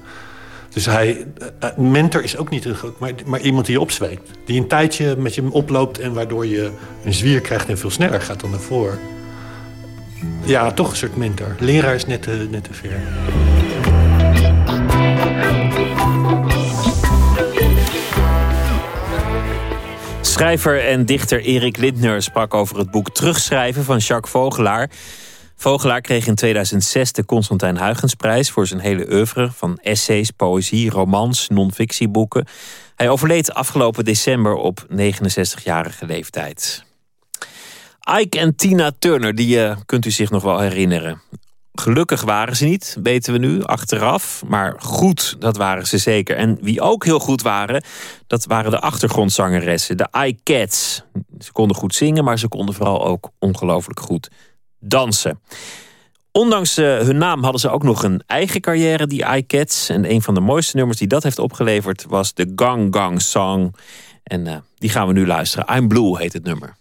Dus hij, uh, mentor is ook niet een groot... Maar, maar iemand die je opzweept. Die een tijdje met je oploopt... en waardoor je een zwier krijgt en veel sneller gaat dan daarvoor. Ja, toch een soort mentor. Leraar is net te, net te ver. Schrijver en dichter Erik Lindner sprak over het boek Terugschrijven van Jacques Vogelaar. Vogelaar kreeg in 2006 de Constantijn Huygensprijs voor zijn hele oeuvre van essays, poëzie, romans, non-fictieboeken. Hij overleed afgelopen december op 69-jarige leeftijd. Ike en Tina Turner, die uh, kunt u zich nog wel herinneren. Gelukkig waren ze niet, weten we nu, achteraf. Maar goed, dat waren ze zeker. En wie ook heel goed waren, dat waren de achtergrondzangeressen. De iCats. Ze konden goed zingen, maar ze konden vooral ook ongelooflijk goed dansen. Ondanks uh, hun naam hadden ze ook nog een eigen carrière, die iCats. En een van de mooiste nummers die dat heeft opgeleverd was de Gang Gang Song. En uh, die gaan we nu luisteren. I'm Blue heet het nummer.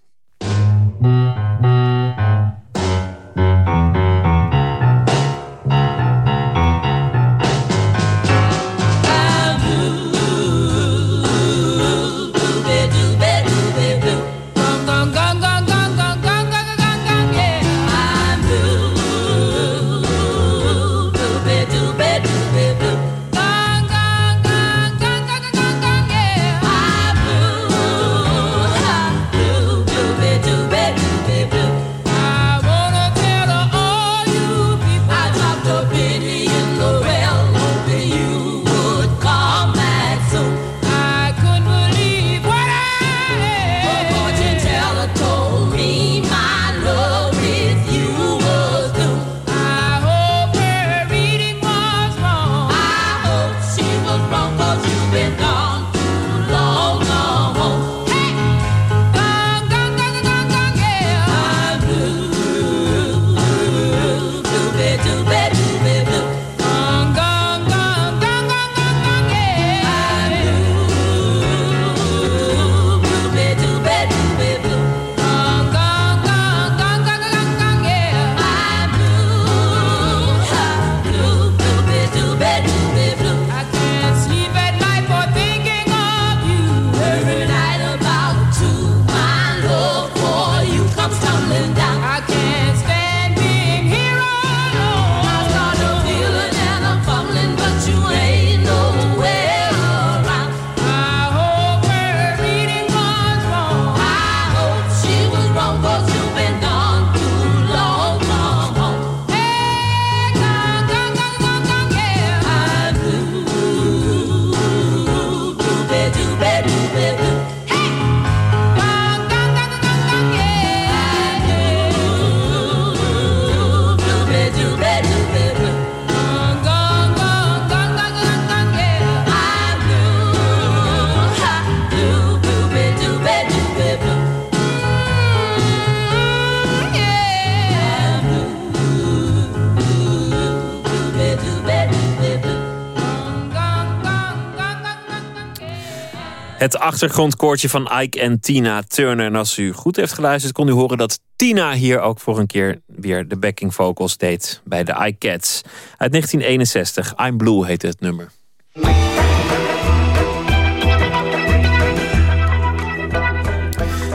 Achtergrondkoortje van Ike en Tina Turner. En als u goed heeft geluisterd, kon u horen dat Tina hier ook voor een keer weer de backing vocals deed bij de Ike Cats. Uit 1961. I'm Blue heette het nummer.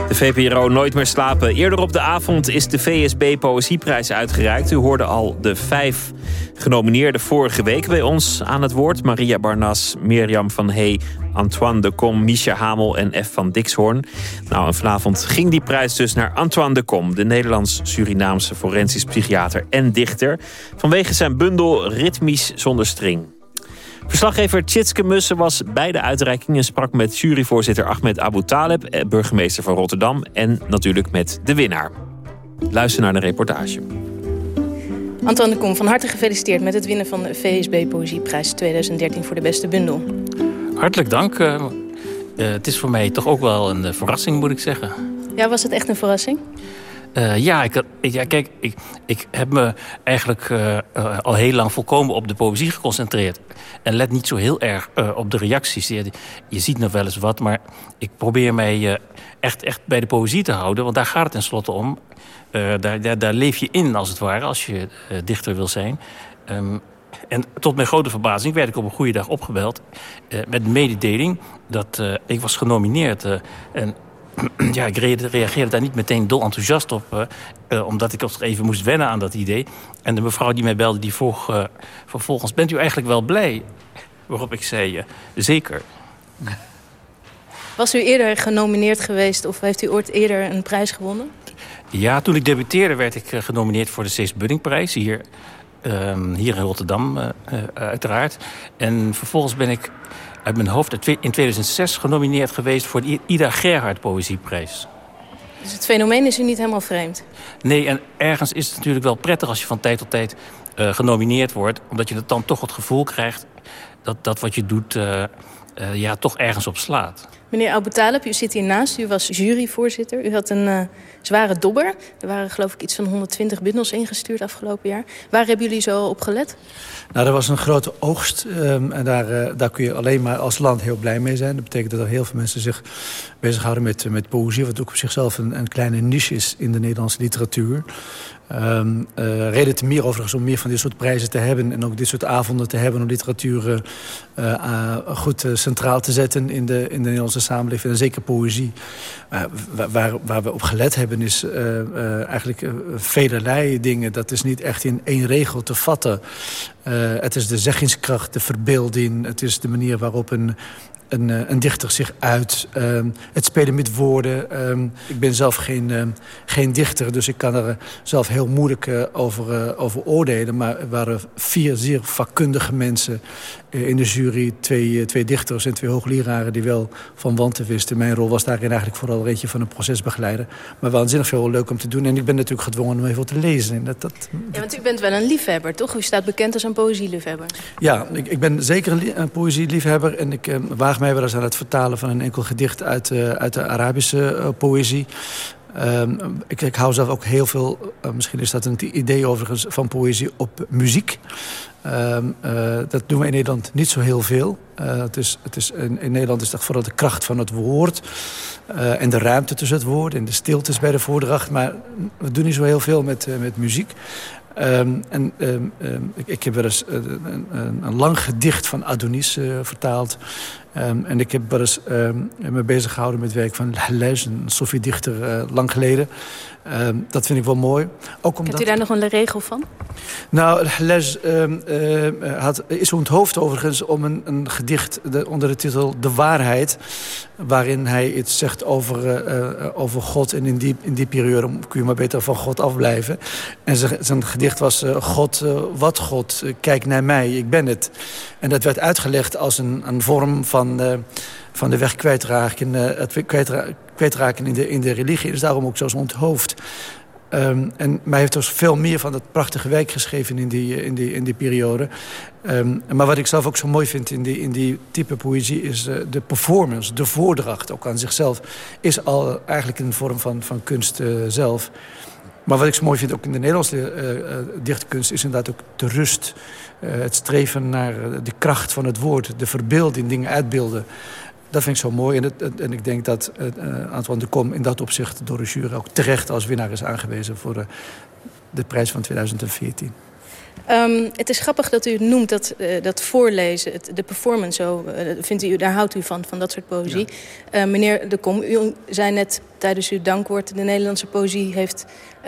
De VPRO Nooit meer slapen. Eerder op de avond is de VSB Poëzieprijs uitgereikt. U hoorde al de vijf genomineerden vorige week bij ons aan het woord. Maria Barnas, Mirjam van Hey, Antoine de Kom, Misha Hamel en F. van Dixhoorn. Nou, en vanavond ging die prijs dus naar Antoine de Kom... de Nederlands-Surinaamse forensisch psychiater en dichter... vanwege zijn bundel Ritmisch zonder string. Verslaggever Tjitske Mussen was bij de uitreiking... en sprak met juryvoorzitter Ahmed Abu Taleb... Eh, burgemeester van Rotterdam en natuurlijk met de winnaar. Luister naar de reportage. Antoine de Kom, van harte gefeliciteerd met het winnen van de VSB Poëzieprijs 2013 voor de beste bundel. Hartelijk dank. Uh, uh, het is voor mij toch ook wel een uh, verrassing, moet ik zeggen. Ja, was het echt een verrassing? ja, ik, ja, kijk, ik, ik heb me eigenlijk al heel lang volkomen op de poëzie geconcentreerd. En let niet zo heel erg op de reacties. Je, je, ziet nog wel eens wat, maar ik probeer mij echt, echt bij de poëzie te houden. Want daar gaat het tenslotte om. daar, daar, daar, leef je in, als het ware, als je dichter wil zijn. Um, en tot mijn grote verbazing werd ik op een goede dag opgebeld... Uh, met mededeling dat uh, ik was genomineerd. Uh, en ja, ik reageerde daar niet meteen dol enthousiast op... omdat ik toch even moest wennen aan dat idee. En de mevrouw die mij belde, die vroeg vervolgens... bent u eigenlijk wel blij? Waarop ik zei, zeker. Was u eerder genomineerd geweest of heeft u ooit eerder een prijs gewonnen? Ja, toen ik debuteerde werd ik genomineerd voor de Cees Buddingprijs... hier hier in Rotterdam uh, uiteraard. En vervolgens ben ik uit mijn hoofd in 2006 genomineerd geweest... voor de Ida Gerhard Poëzieprijs. Dus het fenomeen is u niet helemaal vreemd? Nee, en ergens is het natuurlijk wel prettig als je van tijd tot tijd uh, genomineerd wordt. Omdat je dan toch het gevoel krijgt dat, dat wat je doet uh, uh, ja, toch ergens op slaat. Meneer Abu Talib, u zit hiernaast. U was juryvoorzitter. U had een uh, zware dobber. Er waren geloof ik iets van 120 bundels ingestuurd afgelopen jaar. Waar hebben jullie zo op gelet? Nou, er was een grote oogst. Um, en daar, uh, daar kun je alleen maar als land heel blij mee zijn. Dat betekent dat er heel veel mensen zich bezighouden met, met poëzie. Wat ook op zichzelf een, een kleine niche is in de Nederlandse literatuur. Um, uh, reden te meer overigens om meer van dit soort prijzen te hebben... en ook dit soort avonden te hebben om literatuur uh, uh, goed centraal te zetten... in de, in de Nederlandse samenleving en zeker poëzie. Waar, waar, waar, we op gelet hebben is eigenlijk velerlei dingen. Dat is niet echt in één regel te vatten. het is de zeggingskracht, de verbeelding. Het is de manier waarop een, een, eh, een dichter zich uit. Um, het spelen met woorden. Um, ik ben zelf geen, um, geen dichter, dus ik kan er zelf heel moeilijk uh, over, over oordelen. Maar er waren vier zeer vakkundige mensen in de jury. Twee, twee dichters en twee hoogleraren die wel van wanten wisten. Mijn rol was daarin eigenlijk vooral eentje van een procesbegeleider. Maar waanzinnig veel leuk om te doen. En ik ben natuurlijk gedwongen om even te lezen. En dat, dat, ja, want u bent wel een liefhebber, toch? U staat bekend als een poëzieliefhebber. Ja, ik, ik ben zeker een, een poëzieliefhebber. En ik waag mij wel eens aan het vertalen van een enkel gedicht uit, uh, uit de Arabische uh, poëzie. Um, ik, ik, hou zelf ook heel veel, uh, misschien is dat een idee overigens, van poëzie op muziek. Um, dat doen we in Nederland niet zo heel veel. het is, het is, in, Nederland is dat vooral de kracht van het woord. en de ruimte tussen het woord en de stiltes bij de voordracht. Maar we doen niet zo heel veel met, met muziek. Um, en ik, ik, heb wel eens een, een, lang gedicht van Adonis vertaald. En ik heb wel eens me bezig gehouden met werk van Hallej, een Sofie-dichter, uh, lang geleden. Um, dat vind ik wel mooi. Ook omdat... Hebt u daar nog een regel van? Nou, Les um, uh, had, is onthoofd overigens om een, een gedicht de, onder de titel De Waarheid... waarin hij iets zegt over, uh, over God. En in die, in die periode kun je maar beter van God afblijven. En zijn gedicht was God, wat God, kijk naar mij, ik ben het. En dat werd uitgelegd als een, een vorm van van de weg kwijtraken, uh, het kwijtraken, kwijtraken in, de, in de religie. is daarom ook zo onthoofd. Um, en, hij heeft dus veel meer van dat prachtige werk geschreven in die, in die, in die periode. Um, maar wat ik zelf ook zo mooi vind in die, in die type poëzie... is de performance, de voordracht ook aan zichzelf... is al eigenlijk een vorm van, van kunst zelf. Maar wat ik zo mooi vind ook in de Nederlandse uh, dichtkunst... is inderdaad ook de rust, het streven naar de kracht van het woord... de verbeelding, dingen uitbeelden... dat vind ik zo mooi. En, het, en ik denk dat uh, Antoine de Kom in dat opzicht door de jury ook terecht als winnaar is aangewezen voor de prijs van 2014. Um, het is grappig dat u het noemt, dat, uh, dat voorlezen, het, de performance, zo, uh, vindt u, daar houdt u van, van dat soort poëzie. Ja. Uh, meneer De Kom, u zei net tijdens uw dankwoord... de Nederlandse poëzie heeft,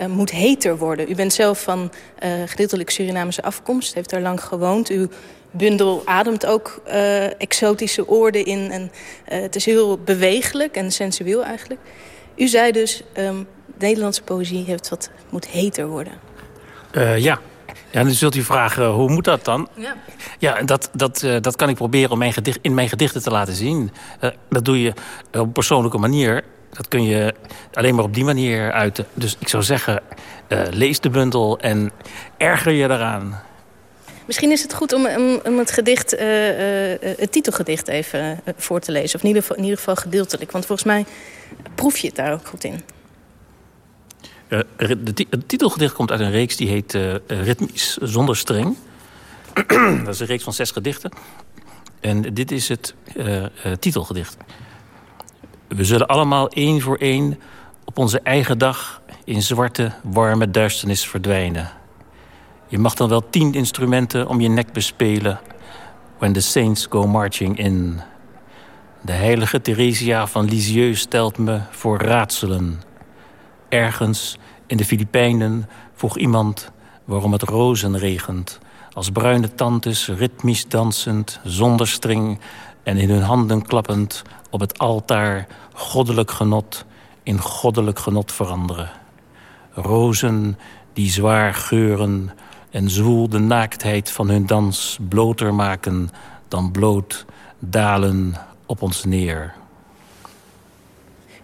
moet heter worden. U bent zelf van gedeeltelijk Surinamese afkomst, heeft daar lang gewoond. Uw bundel ademt ook exotische oorden in. En, het is heel bewegelijk en sensueel eigenlijk. U zei dus, um, Nederlandse poëzie heeft wat, moet heter worden. ja, ja, dan zult u vragen, hoe moet dat dan? Ja, ja dat, dat, uh, dat kan ik proberen om mijn gedicht, in mijn gedichten te laten zien. Uh, dat doe je op een persoonlijke manier. Dat kun je alleen maar op die manier uiten. Dus ik zou zeggen, uh, lees de bundel en erger je eraan. Misschien is het goed om, om, om het, gedicht, het titelgedicht even voor te lezen. Of in ieder, geval, in ieder geval gedeeltelijk. Want volgens mij proef je het daar ook goed in. De het titelgedicht komt uit een reeks die heet uh, Ritmisch zonder streng. dat is een reeks van zes gedichten. En dit is het uh, titelgedicht. We zullen allemaal één voor één op onze eigen dag... in zwarte, warme duisternis verdwijnen. Je mag dan wel tien instrumenten om je nek bespelen... when the saints go marching in. De heilige Theresia van Lisieux stelt me voor raadselen... Ergens in de Filipijnen vroeg iemand waarom het rozen regent. Als bruine tantes ritmisch dansend, zonder string... en in hun handen klappend op het altaar goddelijk genot... in goddelijk genot veranderen. Rozen die zwaar geuren en zwoel de naaktheid van hun dans bloter maken... dan bloot dalen op ons neer.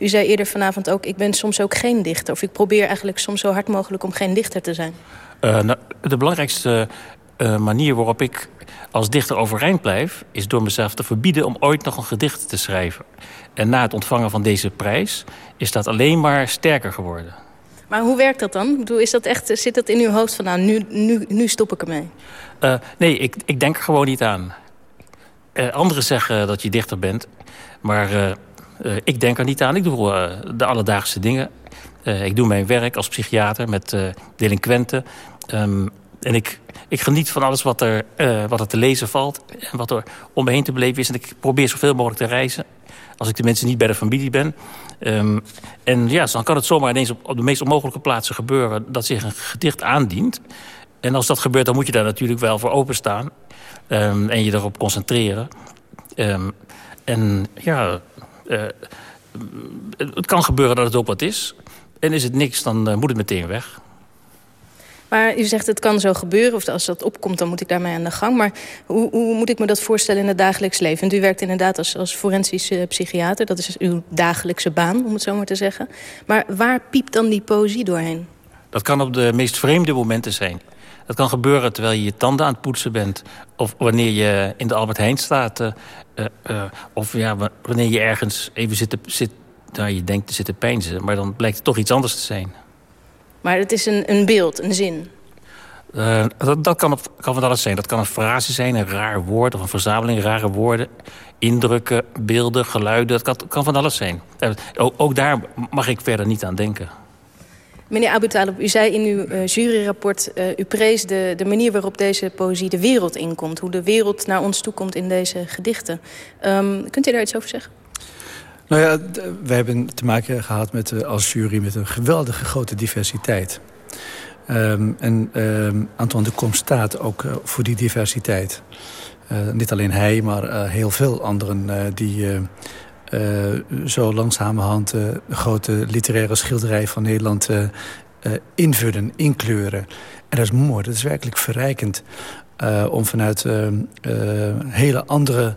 U zei eerder vanavond ook, ik ben soms ook geen dichter. Of ik probeer eigenlijk soms zo hard mogelijk om geen dichter te zijn. Uh, nou, de belangrijkste uh, manier waarop ik als dichter overeind blijf... is door mezelf te verbieden om ooit nog een gedicht te schrijven. En na het ontvangen van deze prijs is dat alleen maar sterker geworden. Maar hoe werkt dat dan? Ik bedoel, is dat echt, zit dat in uw hoofd van, nou, nu, nu, nu stop ik ermee? Uh, nee, ik, ik denk er gewoon niet aan. anderen zeggen dat je dichter bent, maar... Uh, ik denk er niet aan. Ik doe uh, de alledaagse dingen. Uh, ik doe mijn werk als psychiater met delinquenten. Um, en ik, ik geniet van alles wat er, wat er te lezen valt. En wat er om me heen te beleven is. En ik probeer zoveel mogelijk te reizen. Als ik de mensen niet bij de familie ben. Um, en ja, dan kan het zomaar ineens op, op de meest onmogelijke plaatsen gebeuren... dat zich een gedicht aandient. En als dat gebeurt, dan moet je daar natuurlijk wel voor openstaan. Um, en je erop concentreren. en ja, uh, het kan gebeuren dat het ook wat is. En is het niks, dan uh, moet het meteen weg. Maar u zegt het kan zo gebeuren, of als dat opkomt, dan moet ik daarmee aan de gang. Maar hoe, hoe moet ik me dat voorstellen in het dagelijks leven? Want u werkt inderdaad als, als forensische psychiater. Dat is uw dagelijkse baan, om het zo maar te zeggen. Maar waar piept dan die poëzie doorheen? Dat kan op de meest vreemde momenten zijn. Dat kan gebeuren terwijl je je tanden aan het poetsen bent. Of wanneer je in de Albert Heijn staat. Uh, uh, of ja, wanneer je ergens even zit, zit nou, je denkt te zitten pijnzen. Maar dan blijkt het toch iets anders te zijn. Maar het is een, een beeld, een zin. Uh, dat, dat kan, kan, van alles zijn. Dat kan een frase zijn, een raar woord of een verzameling rare woorden. Indrukken, beelden, geluiden, dat kan, kan van alles zijn. Ook, ook, daar mag ik verder niet aan denken. Meneer Abu u zei in uw uh, juryrapport... Uh, u prees de, de manier waarop deze poëzie de wereld inkomt. Hoe de wereld naar ons toe komt in deze gedichten. Um, kunt u daar iets over zeggen? Nou ja, we hebben te maken gehad met, uh, als jury met een geweldige grote diversiteit. Um, en um, Antoine de Kom staat ook voor die diversiteit. Niet alleen hij, maar heel veel anderen die zo langzamerhand de grote literaire schilderij van Nederland uh, invullen, inkleuren. En dat is mooi, dat is werkelijk verrijkend. om vanuit hele andere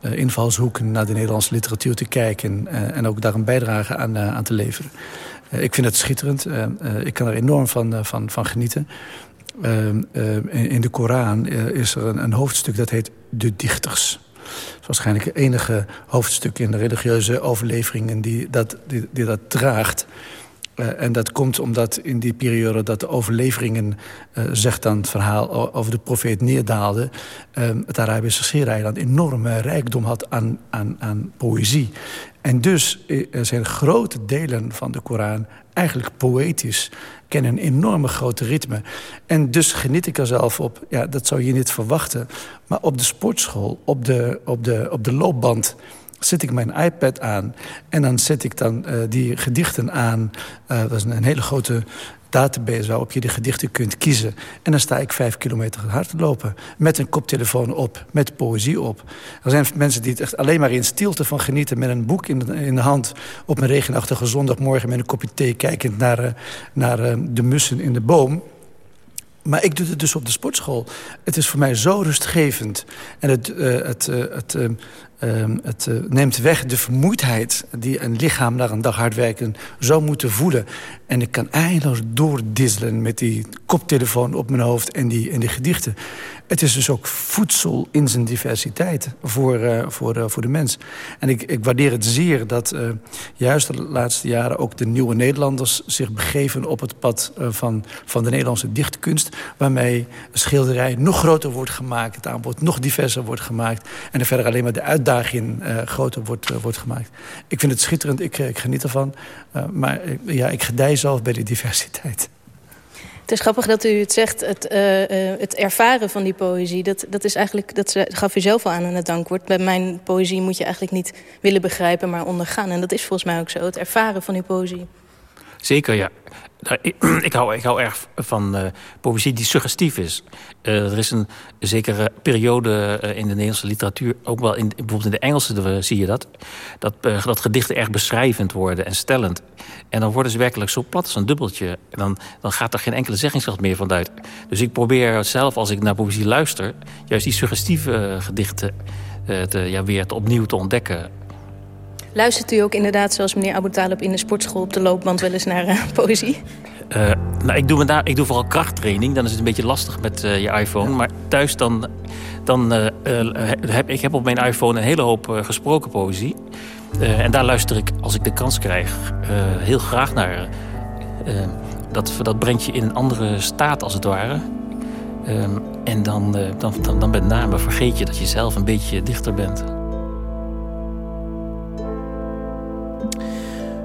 invalshoeken naar de Nederlandse literatuur te kijken. en ook daar een bijdrage aan, aan te leveren. ik vind het schitterend. ik kan er enorm van, van, van genieten. in de Koran is er een, een hoofdstuk dat heet De Dichters waarschijnlijk het enige hoofdstuk in de religieuze overleveringen die dat, die, dat draagt. Uh, en dat komt omdat in die periode dat de overleveringen, uh, zegt dan het verhaal over de profeet neerdaalde, uh, het Arabische Schiereiland enorme rijkdom had aan, aan, aan poëzie. En dus zijn grote delen van de Koran eigenlijk poëtisch. Kennen een enorme grote ritme. En dus geniet ik er zelf op. Ja, dat zou je niet verwachten. Maar op de sportschool, op de, op de, op de loopband zet ik mijn iPad aan. En dan zet ik dan uh, die gedichten aan. Uh, dat is een hele grote database waarop je de gedichten kunt kiezen. En dan sta ik vijf kilometer hard te. Met een koptelefoon op, met poëzie op. Er zijn mensen die het echt alleen maar in stilte van genieten... met een boek in de, in de hand op een regenachtige zondagmorgen... met een kopje thee kijkend naar, uh, naar uh, de mussen in de boom... Maar ik doe het dus op de sportschool. Het is voor mij zo rustgevend. En het, uh, het, het, het neemt weg de vermoeidheid die een lichaam na een dag hard werken zou moeten voelen. En ik kan eindeloos doordisselen met die koptelefoon op mijn hoofd en die, en die gedichten. Het is dus ook voedsel in zijn diversiteit voor, uh, voor, uh, voor de mens. En ik, ik waardeer het zeer dat juist de laatste jaren... ook de nieuwe Nederlanders zich begeven op het pad van, van de Nederlandse dichtkunst... waarmee schilderij nog groter wordt gemaakt... het aanbod nog diverser wordt gemaakt... en er verder alleen maar de uitdaging groter wordt, wordt gemaakt. Ik vind het schitterend, ik, ik geniet ervan. maar ja, ik gedij zelf bij die diversiteit. Het is grappig dat u het zegt, het, uh, uh, het ervaren van die poëzie. Dat, dat, is eigenlijk, dat gaf u zelf al aan in het dankwoord. Bij mijn poëzie moet je eigenlijk niet willen begrijpen, maar ondergaan. En dat is volgens mij ook zo, het ervaren van die poëzie. Zeker, ja. Ik, hou, ik hou erg van uh, poëzie die suggestief is. Uh, er is een zekere periode uh, in de Nederlandse literatuur... ook wel in, bijvoorbeeld in de Engelse zie je dat... dat, dat gedichten erg beschrijvend worden en stellend. En dan worden ze werkelijk zo plat als een dubbeltje. En dan, dan gaat er geen enkele zeggingskracht meer van uit. Dus ik probeer zelf, als ik naar poëzie luister... juist die suggestieve gedichten te, ja, weer opnieuw te ontdekken... Luistert u ook inderdaad, zoals meneer Abu Talib in de sportschool op de loopband wel eens naar uh, poëzie? Uh, nou, ik doe, daar, ik doe vooral krachttraining. Dan is het een beetje lastig met uh, je iPhone. Maar thuis dan, dan heb ik heb op mijn iPhone een hele hoop gesproken poëzie. en daar luister ik, als ik de kans krijg, heel graag naar. dat, dat brengt je in een andere staat, als het ware. en dan, dan, dan, dan met name vergeet je dat je zelf een beetje dichter bent.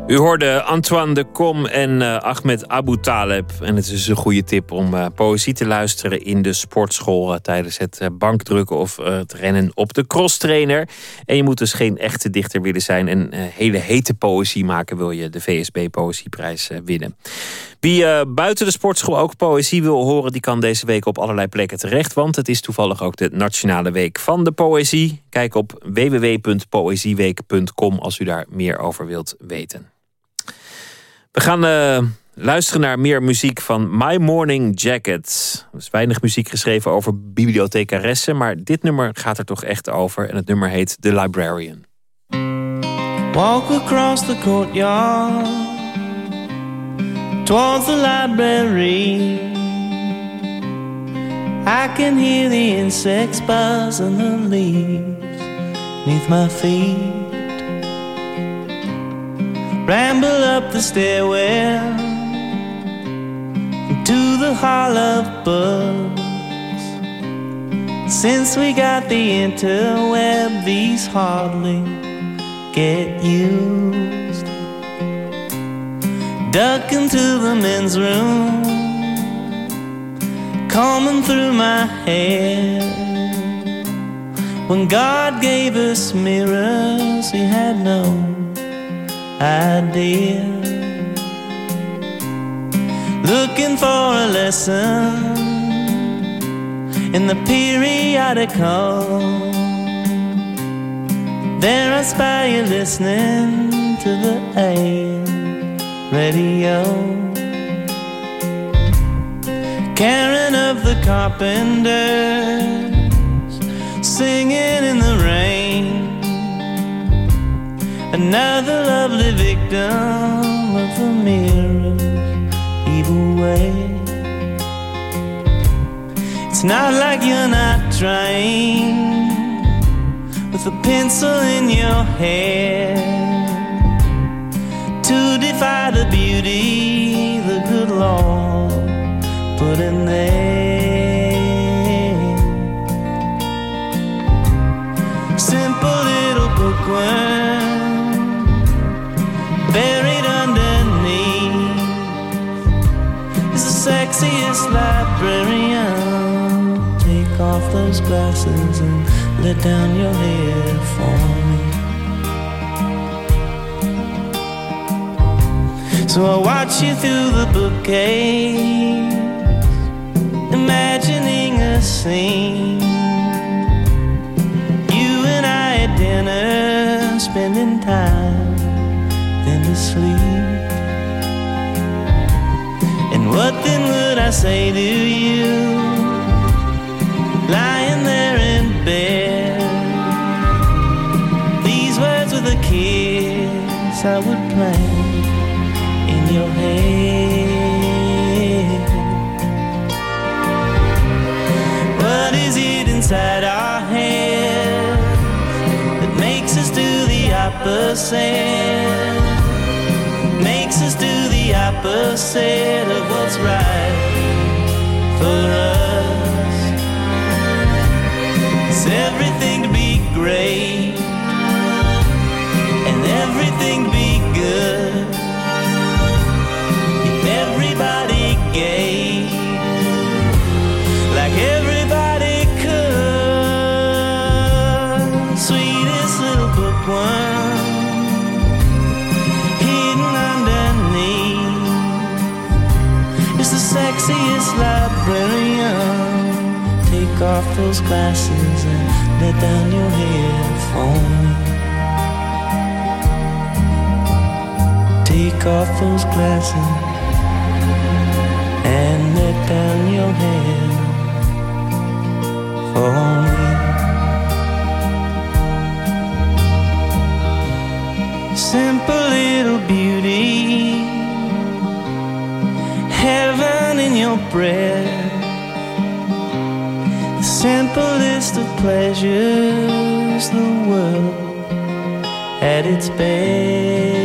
U hoorde Antoine de Kom en uh, Ahmed Abu Taleb. En het is een goede tip om uh, poëzie te luisteren in de sportschool... Uh, tijdens het bankdrukken of het rennen op de crosstrainer. En je moet dus geen echte dichter willen zijn... en hele hete poëzie maken wil je de VSB Poëzieprijs winnen. Wie buiten de sportschool ook poëzie wil horen... die kan deze week op allerlei plekken terecht... want het is toevallig ook de Nationale Week van de Poëzie. Kijk op www.poëzieweek.com als u daar meer over wilt weten. We gaan uh, luisteren naar meer muziek van My Morning Jacket. Er is weinig muziek geschreven over bibliothecaressen... maar dit nummer gaat er toch echt over. En het nummer heet The Librarian. Walk across the courtyard Towards the library I can hear the insects buzz and the leaves my feet Ramble up the stairwell to the hall of books. Since we got the interweb, these hardly get used. Duck into the men's room, combing through my hair. When God gave us mirrors, He had no idea. Looking for a lesson in the periodical. There I spy you listening to the AM radio. Karen of the Carpenters singing in the rain. Another lovely victim of the mirror's evil way. It's not like you're not trying with a pencil in your hair to defy the beauty the good Lord put in there. Simple little bookworm buried underneath is the sexiest librarian. Take off those glasses and let down your hair for me. So I watch you through the bookcase, imagining a scene. You and I at dinner, spending time, what then would I say to you, lying there in bed? These words with a kiss I would plant in your head. What is it inside our head that makes us do the opposite? Opposite of what's right for us. It's everything to be great Take off those glasses and let down your hair for me. Take off those glasses and let down your hair for me. Simple little beauty, heaven in your breath. Simplest of pleasures, the world at its best.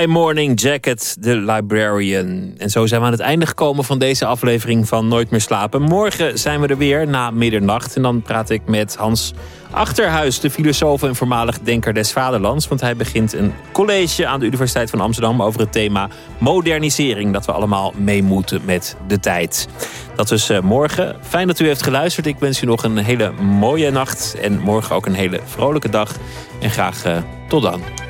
My Morning Jacket, The Librarian. En zo zijn we aan het einde gekomen van deze aflevering van Nooit meer slapen. Morgen zijn we er weer na middernacht. En dan praat ik met Hans Achterhuis, de filosoof en voormalig denker des vaderlands. Want hij begint een college aan de Universiteit van Amsterdam over het thema modernisering. Dat we allemaal mee moeten met de tijd. Dat is uh, morgen. Fijn dat u heeft geluisterd. Ik wens u nog een hele mooie nacht. En morgen ook een hele vrolijke dag. En graag uh, tot dan.